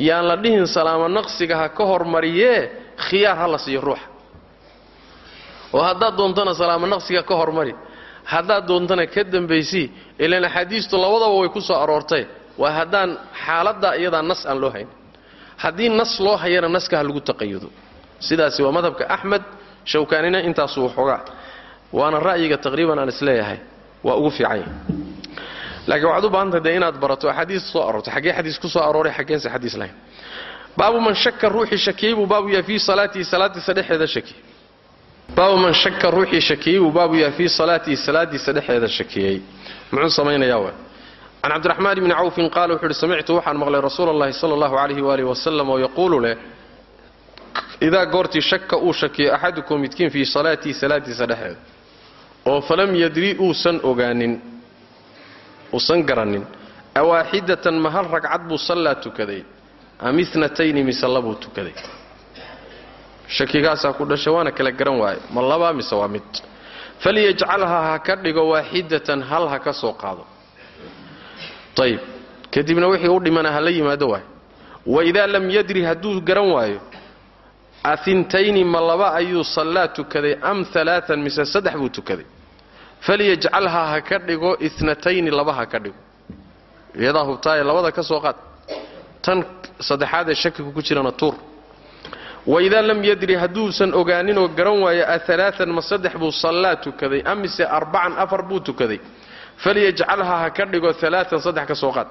yaan la dhihin salaamo naqsiga ha ka hormariyee khiyaar ha la siiyo ruuxa. Oo haddaad doontana salaamo naqsiga ka hormari. Haddaad doontana ka dambaysii ilaan axaadiistu labadaba way ku soo aroortay. Waa haddaan xaaladdaa iyadaa nas aan loo haynin. Haddii nas loo hayana naska ha lagu taqayudo. Sidaasi waa madhabka axmed shawkaanina intaasuu waxoogaa waana ra'yiga taqriiban aan is leeyahay waa ugu fiican yahay. Laakiin waxaad u baahantahay dee inaad barato axaadiis soo aroortay xaggee xadiis ku soo arooray xaggeense xadiis lahayn. Baabu man shaka ruuxii shakiyey buu baabu yahay fii salaatihi salaadiisa dhexeeda shaki. Baabu man shaka ruuxii shakiyey buu baabu yahay fii salaatihi salaadiisa dhexeeda shakiyey muxuu samaynayaa wa can cabdiraxmaan bni cawfin qaala wuxuu uhi samictu waxaan maqlay rasuula allahi sala allahu calayhi waalihi wasalam oo yaquulu leh idaa goortii shaka uu shakiyo axadukum midkiin fii salaatihi salaadiisa oo falam yadri uusan ogaanin uusan garanin awaaxidatan ma hal ragcad buu sallaa tukaday? Am inatayni mise labuu tukaday? Shakigaasaa ku dhasha waana kala garan waaye ma labaa mise waa mid? Falyajcalhaa ha ka dhigo waaxidatan hal ha ka soo qaado. Ayib kadibna wixii u dhimana ha la yimaado waay waidaa lam yadri hadduu garan waayo aintayni ma laba ayuu sallaa tukaday am alaaan mise saddex buu tukaday. Falyajcalhaa ha ka dhigo inatayni laba ha ka dhigo. Iyadaa hubtaaye labada ka soo qaad. Tan saddexaad shakigu ku jirana tuur. Waidaa lam yadri hadduusan ogaaninoo garan waayo aalaaan ma saddex buu sallaa tukaday am mise arbacan afar buu tukaday. Falyajcalhaa ha ka dhigo alaaan saddex ka soo qaad.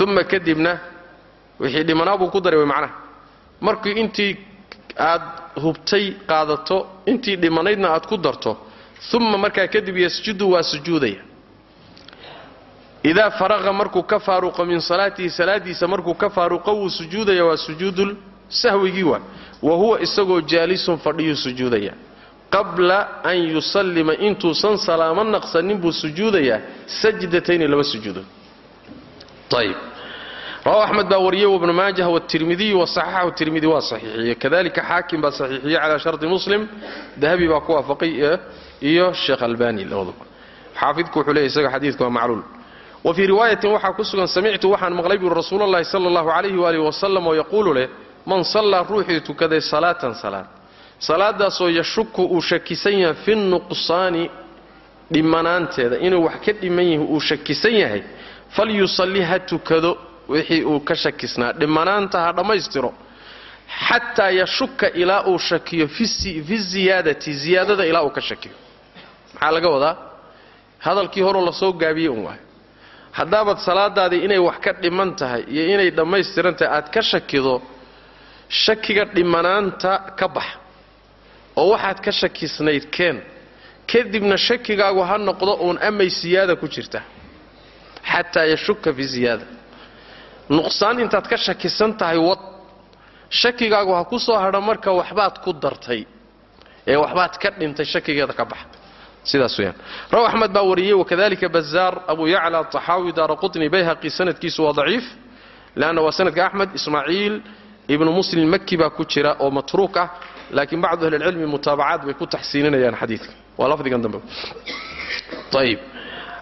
Uma kadibna wixii dhimanaa buu ku daray way macnaha. Markii intii aad hubtay qaadato intii dhimanaydna aad ku darto uma markaa kadib yasjudu waa sujuudaya. Idaa faraqa markuu ka faaruqo min salaatihi salaadiisa markuu ka faaruqo wuu sujuudaya waa sujuudul sahwigii waa wa huwa isagoo jaalisun fadhiyuu sujuudaya. Qabla an yusallima intuusan salaamo naqsanin buu sujuudayaa sajdatayni laba sujuudood. Ayb rawahu axmed baa wariyey wabnu maajah wtirmidiyu wasaxaxahu tirmidi waa saxiixiyey kadalika xaakim baa saxiixiyey calaa sharti muslim dahabi baa ku waafaqay iyo sheekh albani labaduba xaafidku wuxuu leeyay isaga xadiidka waa macluul wa fii riwaayatin waxaa ku sugan samictu waxaan maqlay buri rasuulalahi sala allahu calayhi waalihi wasalam oo yaquulu leh man sallaa ruuxii tukaday salaatan salaad salaadaasoo yashuku uu shakisan yahay fi nuqsaani dhimanaanteeda inuu wax ka dhiman yahi uu shakisan yahay falyusalli tukado wixii uu ka shakisnaa dhimanaanta ha dhammaystiro. Xataa yashuka ilaa uu shakiyo fi ziyaadati ziyaadada ilaa uu ka shakiyo. Maxaa laga wadaa? Hadalkii horoo la soo gaabiyey un waay haddaabaad salaadaadii inay wax ka dhiman tahay iyo inay dhammaystiran tahay aad ka shakido shakiga dhimanaanta ka bax oo waxaad ka shakisnayd keen kadibna shakigaagu ha noqdo uun amay siyaada ku jirta. Xataa yashuka fi ziyaada nuqsaan intaad ka shakisan tahay wad. Shakigaagu ha ku soo hadha marka waxbaad ku dartay. Ee waxbaad ka dhintay shakigeeda ka baxa. Sidaas weyaan raw axmed baa wariyey wakadalika bazaar abu yacla taxaawi daara bayhaqi sanadkiisu waa daciif leanna waa sanadka axmed ismaaciil ibnu muslim maki baa ku jira oo matruuk ah laakiin bacdu ahlilcilmi mutaabacaad bay ku taxsiininayaan xadiidka. Waa lafdigan dambe. Ayib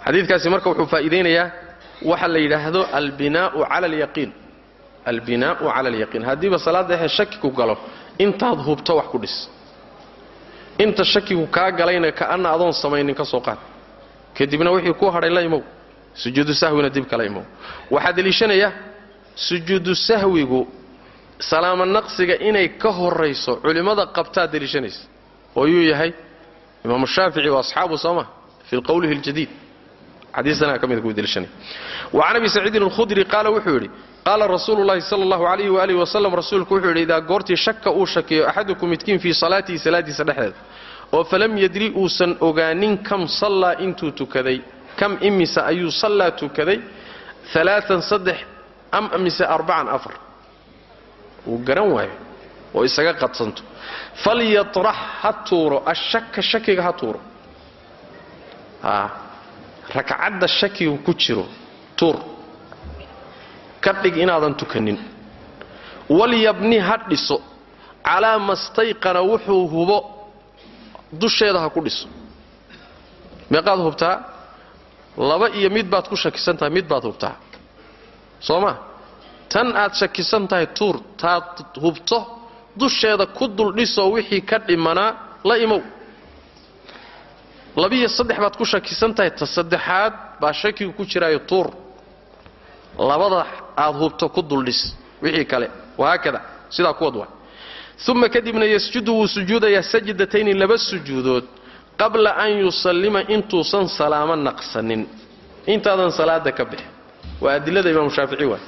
xadiidkaasi marka wuxuu faa'iidaynayaa waxa la yidhaahdo albinaau cala alyaqiin albinaau cala alyaqiin haddiiba salaadda ehe shaki ku galo intaad hubto wax ku dhis. Inta shakigu kaa galayna ka'anna adoon samaynin ka soo qaad. Kadibna wixii ku hadhay la imow. Sujuudu sahwina dib kala imow. Waxaa deliishanaya sujuudu sahwigu salaamo naqsiga inay ka horayso culimmada qabtaa deliishanaysa oo yuu yahay imaamu shaafici wa asxaabu sooma fii qowlihi اljadiid wacan abi saciidin alkhudri qaala wuxuu yidhi qaala rasuulu llahi sala allahu calayhi waalihi wasalam rasuulku wuxuu yidhi idaa goortii shaka uu shakiyo axadukum midkiin fii salaatihi salaadiisa dhexdeeda oo falam yadri uusan ogaanin kam sallaa intuu tukaday kam imise ayuu sallaa tukaday alaaan saddex am mise arbacan afar. Wuu garan waayo oo isaga qadsanto. Falyatrax ha tuuro ashaka shakiga ha tuuro rakcadda shakigu ku jiro tuur. Ka dhig inaadan tukanin. Walyabni ha dhiso calaa mastayqana wuxuu hubo dusheeda ha ku dhiso. Meeqaad hubtaa? Laba iyo mid baad ku shakisan tahay mid baad hubtaa. Soo ma? Tan aad shakisan tahay tuur taad hubto dusheeda ku duldhisoo wixii ka dhimanaa la imow labiyo saddex baad ku shakisan tahay ta saddexaad baa shakigu ku jiraayo tuur. Labada aad hubto ku duldhis wixii kale. Wahaakada sidaa kuwad waa uma kadibna yasjudu wuu sujuudayaa sajdatayni laba sujuudood qabla an yusallima intuusan salaamo naqsanin. Intaadan salaada ka bixin. Waa adilada imaamu shaafici waay.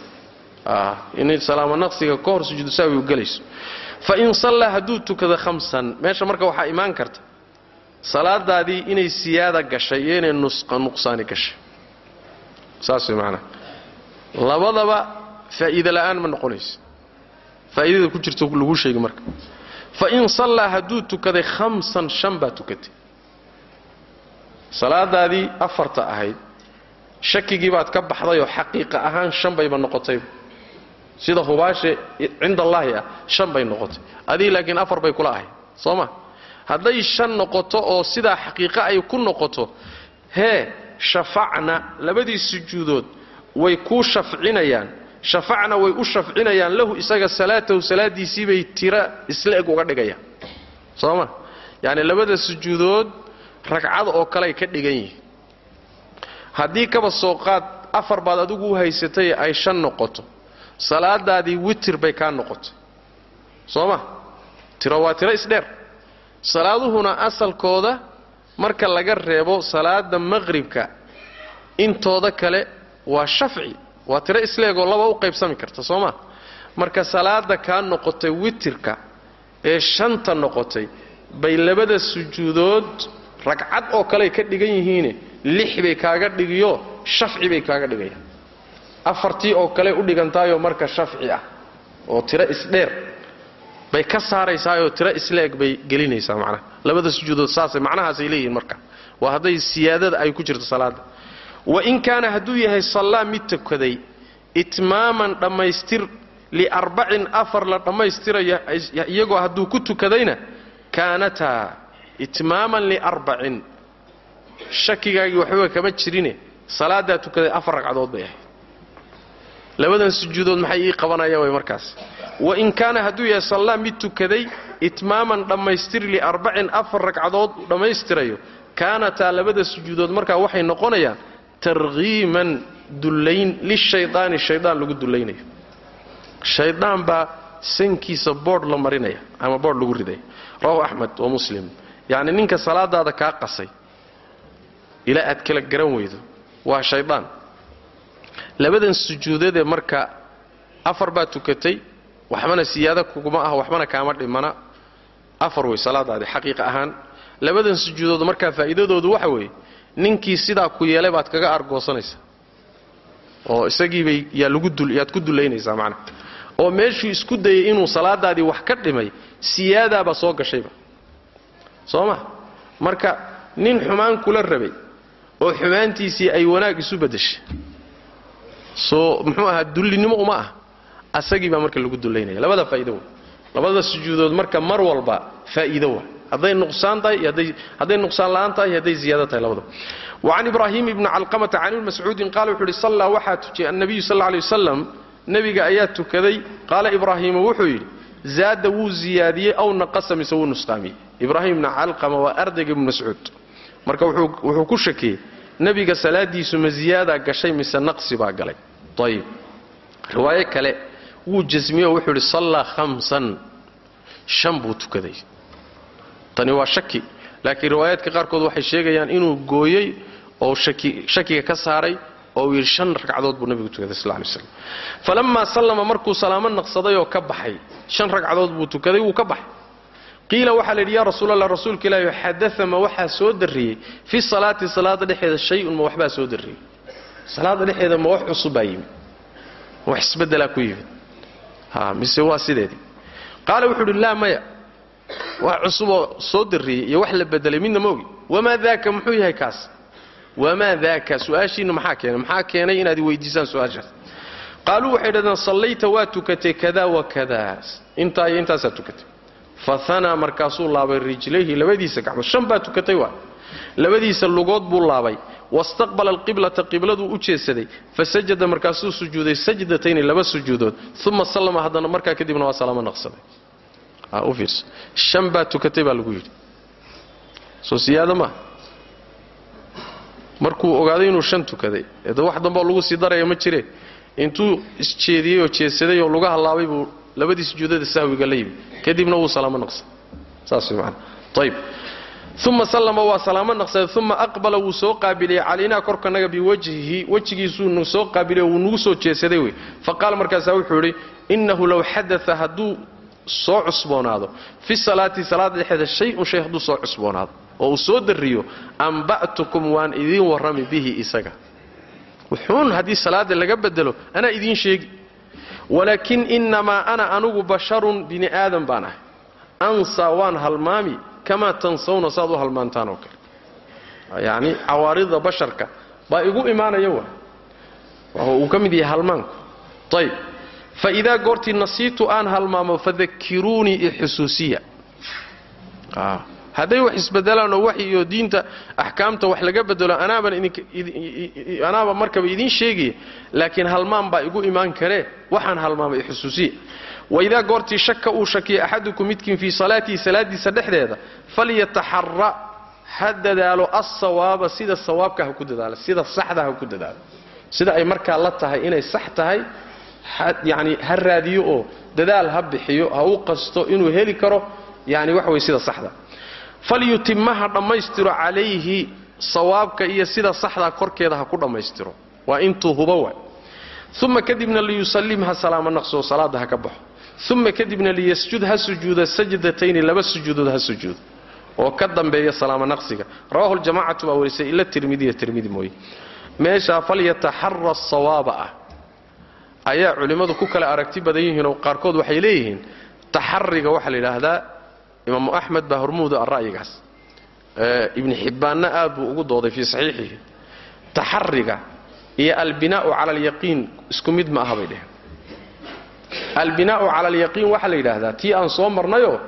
Inay salaamo naqsiga ka hor sujuudu sahwi u gelayso. Fa in sallaa hadduu tukado khamsan meesha marka waxaa imaan karta salaadaadii inay siyaada gashay iyo inay nuqsaani gashay. Saas way macnaha labadaba faa'iida la'aan ma noqonayso. Faa'iidada ku jirto lagu sheegi marka. Fa in sallaa hadduu tukaday khamsan shan baa tukatay. Salaadaadii afarta ahayd shakigii baad ka baxdayoo xaqiiqa ahaan shan bayba noqotayba sida hubaashe cinda allaahi ah shan bay noqotay. Adii laakiin afar bay kula ahayd. Soo ma hadday shan noqoto oo sidaa xaqiiqo ay ku noqoto hee shafacna labadii sujuudood way kuu shafcinayaan. Shafacna way u shafcinayaan lahu isaga salaatahu salaadiisiibay tira isla eg uga dhigayaan. Soo ma? Yacni labada sujuudood ragcad oo kaley ka dhigan yihiin. Haddii kaba soo qaad afar baad adigu u haysatay ay shan noqoto. Salaadaadii witir bay kaa noqotay. Soo ma? Tiro waa tiro isdheer salaaduhuna asalkooda marka laga reebo salaada maqribka intooda kale waa shafci waa tiro isleegoo laba u qaybsami karta soo ma? Marka salaada kaa noqotay witirka ee shanta noqotay bay labada sujuudood ragcad oo kaley ka dhigan yihiine lix bay kaaga dhigiyo shafci bay kaaga dhigayaan afartii oo kale u dhigantaayoo marka shafci ah oo tiro isdheer bay ka saaraysaayoo tiro isleeg bay gelinaysaa macnaha. Labada sujuudood saasay macnahaasay leeyihiin marka. Waa hadday siyaadada ay ku jirto salaada wa in kaana hadduu yahay sallaa mid tukaday itmaaman dhammaystir liarbacin afar la dhammaystiraya iyagoo hadduu ku tukadayna kaanataa itmaaman liarbacin shakigaagii waxbaba kama jirine. Salaadaa tukaday afar ragcadood bay ahayd. Labadan sujuudood maxay ii qabanayaan way markaas wa in kaana hadduu yahay sallaa mid tukaday itmaaman dhammaystir liarbacin afar ragcadood dhammaystirayo. Kaanataa labada sujuudood markaa waxay noqonayaan tarkiiman dullayn lishaydaani shaydaan lagu dullaynayo. Shaydaan baa sankiisa boodh la marinaya ama boodh lagu ridaya rawahu axmed wa muslim. Yacni ninka salaadaada kaa qasay ilaa aad kala garan weydo waa shaydaan. Labadan sujuudadee marka afar baa tukatay waxbana siyaada kuguma ah waxbana kaama dhimana. Afar wey salaadaadii xaqiiq ahaan. Labadan sujuudood markaa faa'iidadoodu waxa weeye ninkii sidaa ku yeelay baad kaga argoosanaysaa oo isagiibay yaad ku dulaynaysaa macnaha. Oo meeshuu isku dayay inuu salaadaadii wax ka dhimay siyaadaabaa soo gashayba. Soo ma? Marka nin xumaan kula rabay oo xumaantiisii ay wanaag isu beddeshay. Soo muxuu ahaa dullinimo uma ah asagii baa marka lagu dullaynaya. Labada faa'iido wa labada sujuudood marka mar walba faa'iido wa hadday nuqsaan tahay hadday nuqsaan la'aan tahay hadday ziyaado tahay labadaba wacan ibraahim ibni calqamata can ibni mascuudin qaala wuxuu uhi sallaa waxaa tujiyay annabiyu sal lay wasalam nebiga ayaa tukaday qaala ibraahiimu wuxuu yidhi zaada wuu ziyaadiyey aw naqasa mise wuu nusqaamiyey. Ibraahim ibni calqama waa ardayga ibni mascuud. Marka wuxuu ku shakiyey nebiga salaadiisu ma ziyaadaa gashay mise naqsi baa galay. Ayib riwaayo kale wuu jasmiyo wuxuu idhi sallaa hamsan shan buu tukaday. Tani waa shaki laakiin riwaayaadka qaarkood waxay sheegayaan inuu gooyey oo shakiga ka saaray oo uu yidhi shan ragcadood buu nebigu tukaday sal lay slam falammaa sallama markuu salaamo naqsaday oo ka baxay shan ragcadood buu tukaday wuu ka baxay. Qiila waxaa la yidhi yaa rasuulallah rasuulka ilaahi xadaa ma waxaa soo darriyey? Fi salaati salaada dhexeeda shay-un ma waxbaa soo darriyey? Salaada dhexeeda ma wax cusub baa yimid. Wax isbeddelaa ku yimid mise waa sideedii qaala wuxuu uhi laa maya. Wax cusuboo soo darriyey iyo wax la bedelay midna ma ogi. Wamaa daaka? Muxuu yahay kaas. Wamaa daaka? Su'aashiinna maxaa keenay? Maxaa keenay inaad weydiisaan su'aashaas? Qaaluu waxay dhahdeen sallayta waa tukatay kada wa kada intaa iyo intaasaa tukatay. Fahanaa markaasuu laabay rijlayhi labadiisa gacmood. Shan baa tukatay waa labadiisa lugood buu laabay. Wastaqbala alqiblata qibladuu u jeedsaday fasajada markaasuu sujuuday sajdatayni laba sujuudood. Uma sallama haddana markaa kadibna waa salaamo naqsaday. U fiirso. Shan baa tukatay baa lagu yidhi. Soo siyaado maaha markuu ogaaday inuu shan tukaday. Eede wax damboo lagu sii daraya ma jire. Intuu isjeediyey oo jeedsaday oo luga hallaabay buu labadii sujuudada sahwiga la yimi kadibna wuu salaamo naqsaday. Saas way macana ayib uma sallama waa salaamo naqsaday uma aqbala wuu soo qaabiliyey calaynaa korkanaga biwajhihi wejigiisuu nu soo qaabiliy wuu nugu soo jeesaday wey faqaala markaasaa wuxuu idhi innahu low xadaa hadduu soo cusboonaado fi salaati salaada dhexeeda shay-un shay hadduu soo cusboonaado oo uu soo darriyo amba'tukum waan idiin warrami bihi isaga wuxuun haddii salaada laga bedelo anaa idiin sheegi walaakin innamaa ana anugu basharun bini aadan baan ahay ansaa waan halmaami kamaa tansawna saad u halmaantaan oo kale yacni cawaarida basharka baa igu imaanaya wa uu ka mid yahay halmaanku ayb fa idaa goortii nasiitu aan halmaamo fadakiruunii ixusuusiya hadday wax isbedelaan oo waxi iyo diinta axkaamta wax laga bedelo anaaba markaba idiin sheegaya laakiin halmaan baa igu imaan karee waxaan halmaamay xusuusiya waidaa goortii shaka uu shakiya axadukum midkiin fii salaatihi salaadiisa dhexdeeda falyataxara ha dadaalo asawaaba sida sawaabka ha ku dadaalo sida saxda ha ku dadaalo sida ay markaa la tahay inay sax tahay yani ha raadiyo oo dadaal ha bixiyo ha u qasto inuu heli karo yani waxa way sida saxda falyutima ha dhammaystiro calayhi sawaabka iyo sida saxdaa korkeeda ha ku dhammaystiro waa intuu huba waay uma kadibna liyusallim ha salaamo naqsoo salaada ha ka baxo uma kadibna liyasjud ha sujuuda sajdatayni laba sujuudood ha sujuudo oo ka dambeeya salaamo naqsiga. Rawahu ljamacatu baa warisay ila tirmidiya tirmidi mooye. Meeshaa falyataxara sawaaba ah. Ayaa culimmadu ku kala aragti badan yihiinoo qaarkood waxay leeyihiin taxariga waxaa la yidhaahdaa imaamu axmed baa hormuuda ra'yigaas. Ibni xibbaanna aad buu ugu dooday fii saxiixihi. Taxariga iyo albinaa'u cala alyaqiin isku mid ma aha bay dheheen albinaa'u cala alyaqiin waxaa la yidhaahdaa tii aan soo marnayoo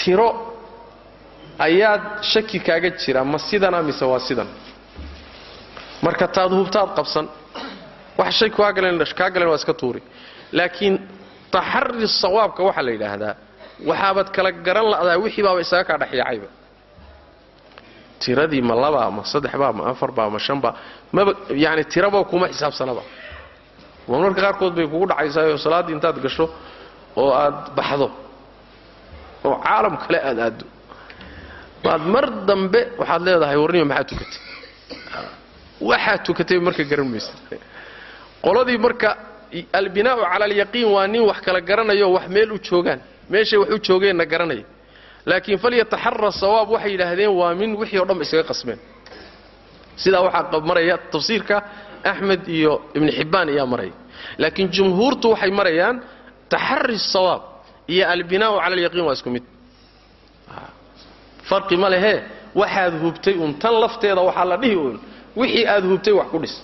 tiro ayaad shaki kaaga jira ma sidana mise waa sidan? Marka taad hubtaad qabsan wax shay kaa galeen waa iska tuuri. Laakiin taxari sawaabka waxaa la yidhaahdaa waxaabaad kala garan la'daa wixii baaba isaga kaa dhexyaacayba tiradii ma labaa ma saddexbaa ma afarbaa ma shanbaa maba yani tiraba kuma xisaabsanaba marmarka qaarkood bay kugu dhacaysaayoo salaaddii intaad gasho oo aad baxdo oo caalam kale aad aaddo. Baad mar dambe waxaad leedahay warnima maxaa tukatay? Waxaad tukatay marka garan maysa. Qoladii marka albinaa'u cala alyaqiin waa nin wax kala garanayo wax meel u joogaan. Meeshay wax u joogeenna garanaya laakiin falyataxara sawaab waxay yidhaahdeen waa min wixii o dhanba iskaga qasmeen sidaa waxaa maraya tafsiirka axmed iyo ibni xibbaan ayaa maraya laakiin jumhuurtu waxay marayaan taxari sawaab iyo albinaa'u cala alyaqiin waa isku mid. Farqi ma lehee waxaad hubtay uun tan lafteeda waxaa la dhihi uun wixii aad hubtay wax ku dhis.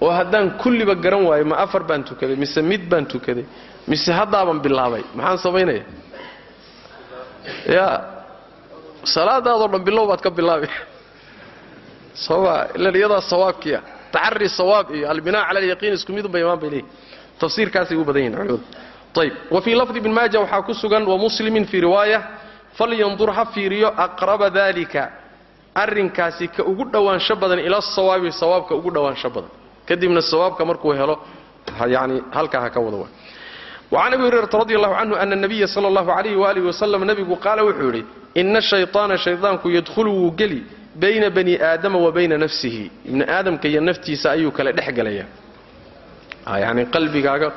Oo haddaan kulliba garan waayo ma afar baan tukaday mise mid baan tukaday mise haddaaban bilaabay. Maxaan samaynaya ya salaadaadoo dhan bilow baad ka bilaabi. Sooma ilan iyadaa sawaabkiia taxari sawaab iyo albinaa cala alyaqiin isku midunba imaan bay leeyihiin tafsiirkaasay u badan yihiin culimadu ayb wa fii lafdi ibn maaja waxaa ku sugan wa muslimin fii riwaaya falyandur ha fiiriyo aqraba dalika arrinkaasi ka ugu dhowaansho badan ila sawaabi sawaabka ugu dhowaansho badan kadibna sawaabka markuu helo yani halkaa ha ka wada wa wacan abi hurayrata radi allahu canhu ana nabiya sala allahu calayhi waalihi wasalam nebigu qaala wuxuu yidhi ina shayطaana shaydaanku yadkhulu wuu geli bayna bani aadama wa bayna nafsihi. Ibni aadamka iyo naftiisa ayuu kala dhex gelayaa yani qalbigaaga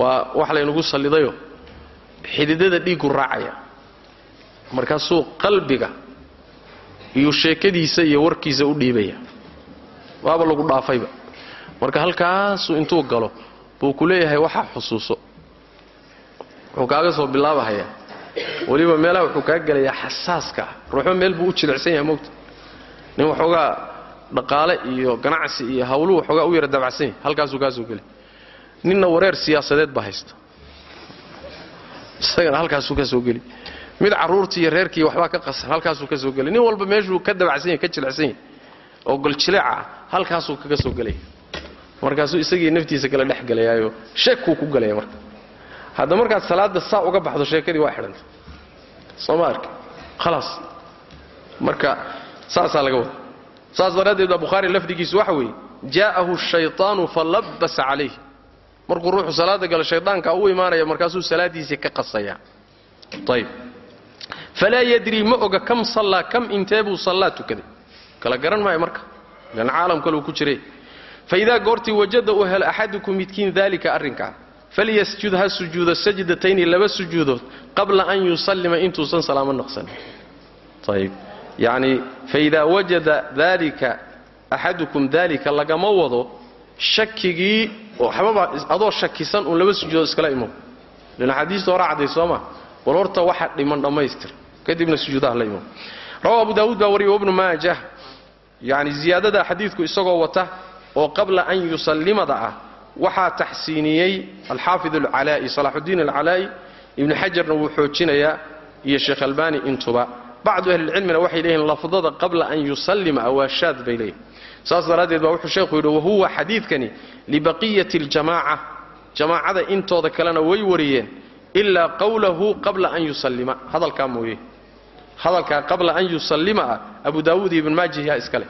waa wax laynagu sallidayo xididada dhiigu raacaya. Markaasuu qalbiga iyo sheekadiisa iyo warkiisa u dhiibaya. Waaba lagu dhaafayba. Marka halkaasuu intuu galo buu ku leeyahay waxaa xusuuso. Wuxuu kaaga soo bilaabahayaa. Weliba meelaha wuxuu kaa gelayaa xasaaska. Ah ruuxba meel buu u jilicsan yahay mogta nin waxoogaa dhaqaale iyo ganacsi iyo hawluhu waxoogaa u yara dabacsan yahay halkaasuu kaa soo gelay. Ninna wareer siyaasadeed baa haysta isagana halkaasuu ka soo geli mid carruurtii iyo reerkii waxbaa ka qasan halkaasuu ka soo gelay. Nin walba meeshuu ka dabacsan yahay ka jilicsan yahay oo goljileeca ah halkaasuu kaga soo gelaya markaasuu isagii naftiisa kala dhex gelayaayo sheekuu ku gelaya marka. Hadda markaad salaada saa uga baxdo sheekadii waa xidhanta soo ma arki? Khalaas marka saasaa laga wada saas daraaddeed baa bukhaari lafdigiisu waxa weeye jaa'ahu shayطaanu falabbasa calayh markuu ruuxu salaada galo shaydaanka u imaanaya markaasuu salaadiisii ka qasaya. Ayb falaa yadrii ma oga kam sallaa kam intee buu sallaa tukaday kala garan maayo marka. Lan caalam kaleu ku jiray. Faidaa goortii wajada uu helo axadukum midkiin daalika arrinkaa falyasjud ha sujuudo sajdatayni laba sujuudood qabla an yusallima intuusan salaamo naqsanin yacni faidaa wajada daalika axadukum daalika lagama wado shakigii waxbaba adoo shakisan uun laba sujuudood iskala imo. Lan axaadiista horaa cadday soo ma? Bal horta waxa dhiman dhammaystir. Kadibna sujuudaha la imo. Rawahu abu daawuud baa wariyay wabnu maajah. Yacni ziyaadada xadiidku isagoo wata oo qabla an yusallimada ah waxaa taxsiiniyey alxaafid alcalaa'i salaaxudiin alcalaa'i ibni xajarna wuu xoojinayaa iyo sheekh albani intuba bacdu ahlilcilmina waxay leeyihiin lafdada qabla an yusallima awaashaad bay leeyihiin saas daraaddeed baa wuxuu sheekhu yidhi wahuwa xadiidkani libaqiyati aljamaaca jamaacada intooda kalena way wariyeen ilaa qawlahu qabla an yusallima. Hadalkaa mooye. Hadalkaa qabla an yusallima ah abu daawuud iyo ibn maajah yaa iska leh.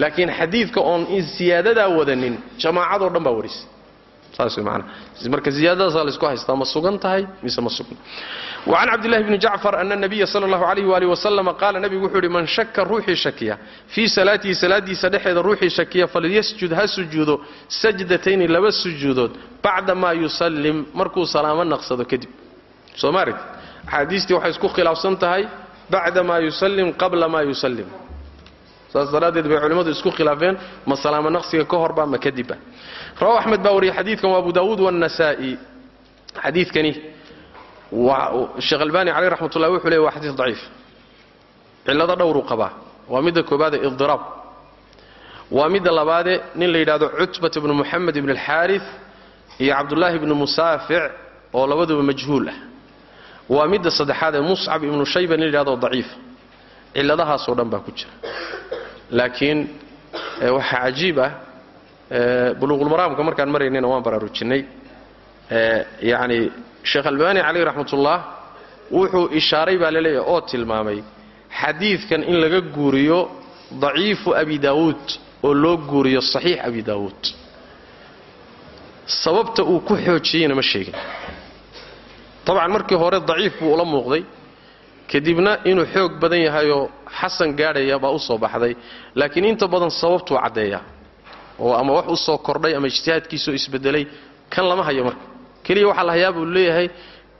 Laakiin xadiidka oon siyaadadaa wadanin jamaacadoo dhan baa warisay marka iyaadadaasa lasu haystaa ma sugan tahay? Mise ma sugna wacan cabdillahi bni jacfar ana nabiya sala allahu alayh waali wasalam qaala nabigu wuxuu uhi man shaka ruuxii shakiya fii salaatihi salaadiisa dhexeeda ruuxii shakiya falyasjud ha sujuudo sajdatayni laba sujuudood bacda maa yusallim markuu salaamo naqsado kadib. Soo ma aragti axaadiistii waxay isku khilaafsan tahay bacda maa yusallim qabla maa yusallim saas daraaddeed bay culimmadu isku khilaafeen ma salaamo naqsiga ka horba ma kadibba rawahu axmed baa wariyey xadiidkan waa abu daawuud waannasaa'i xadiidkani sheekh albani caleyh raxmat ullahi wuxuu leey waa xadiis daciif. Cillado dhowruu qabaa. Waa midda koobaade idiraab waa midda labaade nin la yidhahdo cutbat ibnu muxamed ibn alxaaris iyo cabdullaahi ibnu musaafic oo labaduba majhuul ah. Waa midda saddexaad muscab ibnu shayba nin la yidhahdo daciifa cilladahaasoo dhan baa ku jira laakiin waxaa cajiib ah buluuqulmaraamka markaan maraynayna waan baraarujinnay yacni sheekh albani caleyh raxmatullah wuxuu ishaaray baa la leeyahay oo tilmaamay xadiidkan in laga guuriyo daciifu abi daawuud oo loo guuriyo saxiix abi daawuud. Sababta uu ku xoojiyeyna ma sheegin. Dabcan markii hore daciif buu ula muuqday kadibna inuu xoog badan yahayoo xasan gaadhaya baa u soo baxday laakiin inta badan sababtuu caddeeyaa oo ama wax u soo kordhay ama ijtihaadkiisoo isbedelay kan lama hayo marka. Keliya waxaa la hayaa leeyahay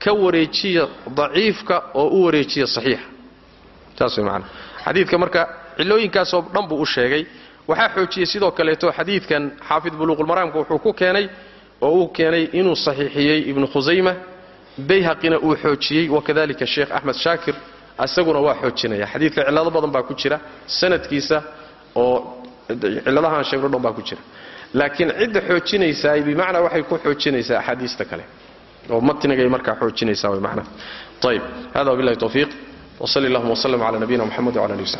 ka wareejiya daciifka oo u wareejiya saxiixa. Saas way macana xadiidka marka cillooyinkaasoo dhan buu u sheegay. Waxaa xoojiyey sidoo kaleeto xadiidkan xaafid buluuqulmaraamka wuxuu ku keenay oo uu keenay inuu saxiixiyey ibnu khusayma bayhaqina uu xoojiyey wakadalika sheekh axmed shaakir isaguna waa xoojinaya. Xadiidka cillado badan baa ku jira sanadkiisa oo cilladahaan sheegno dhan baa ku jira. Laakiin cidda xoojinaysaa bimacnaa waxay ku xoojinaysaa axaadiista kale. Oo matnigay markaa xoojinaysaa way macnaa. Ayib hada wabillahi tawfiiq. Wsali allahuma wslm cala nabiyina mxamed wcala ali wsabi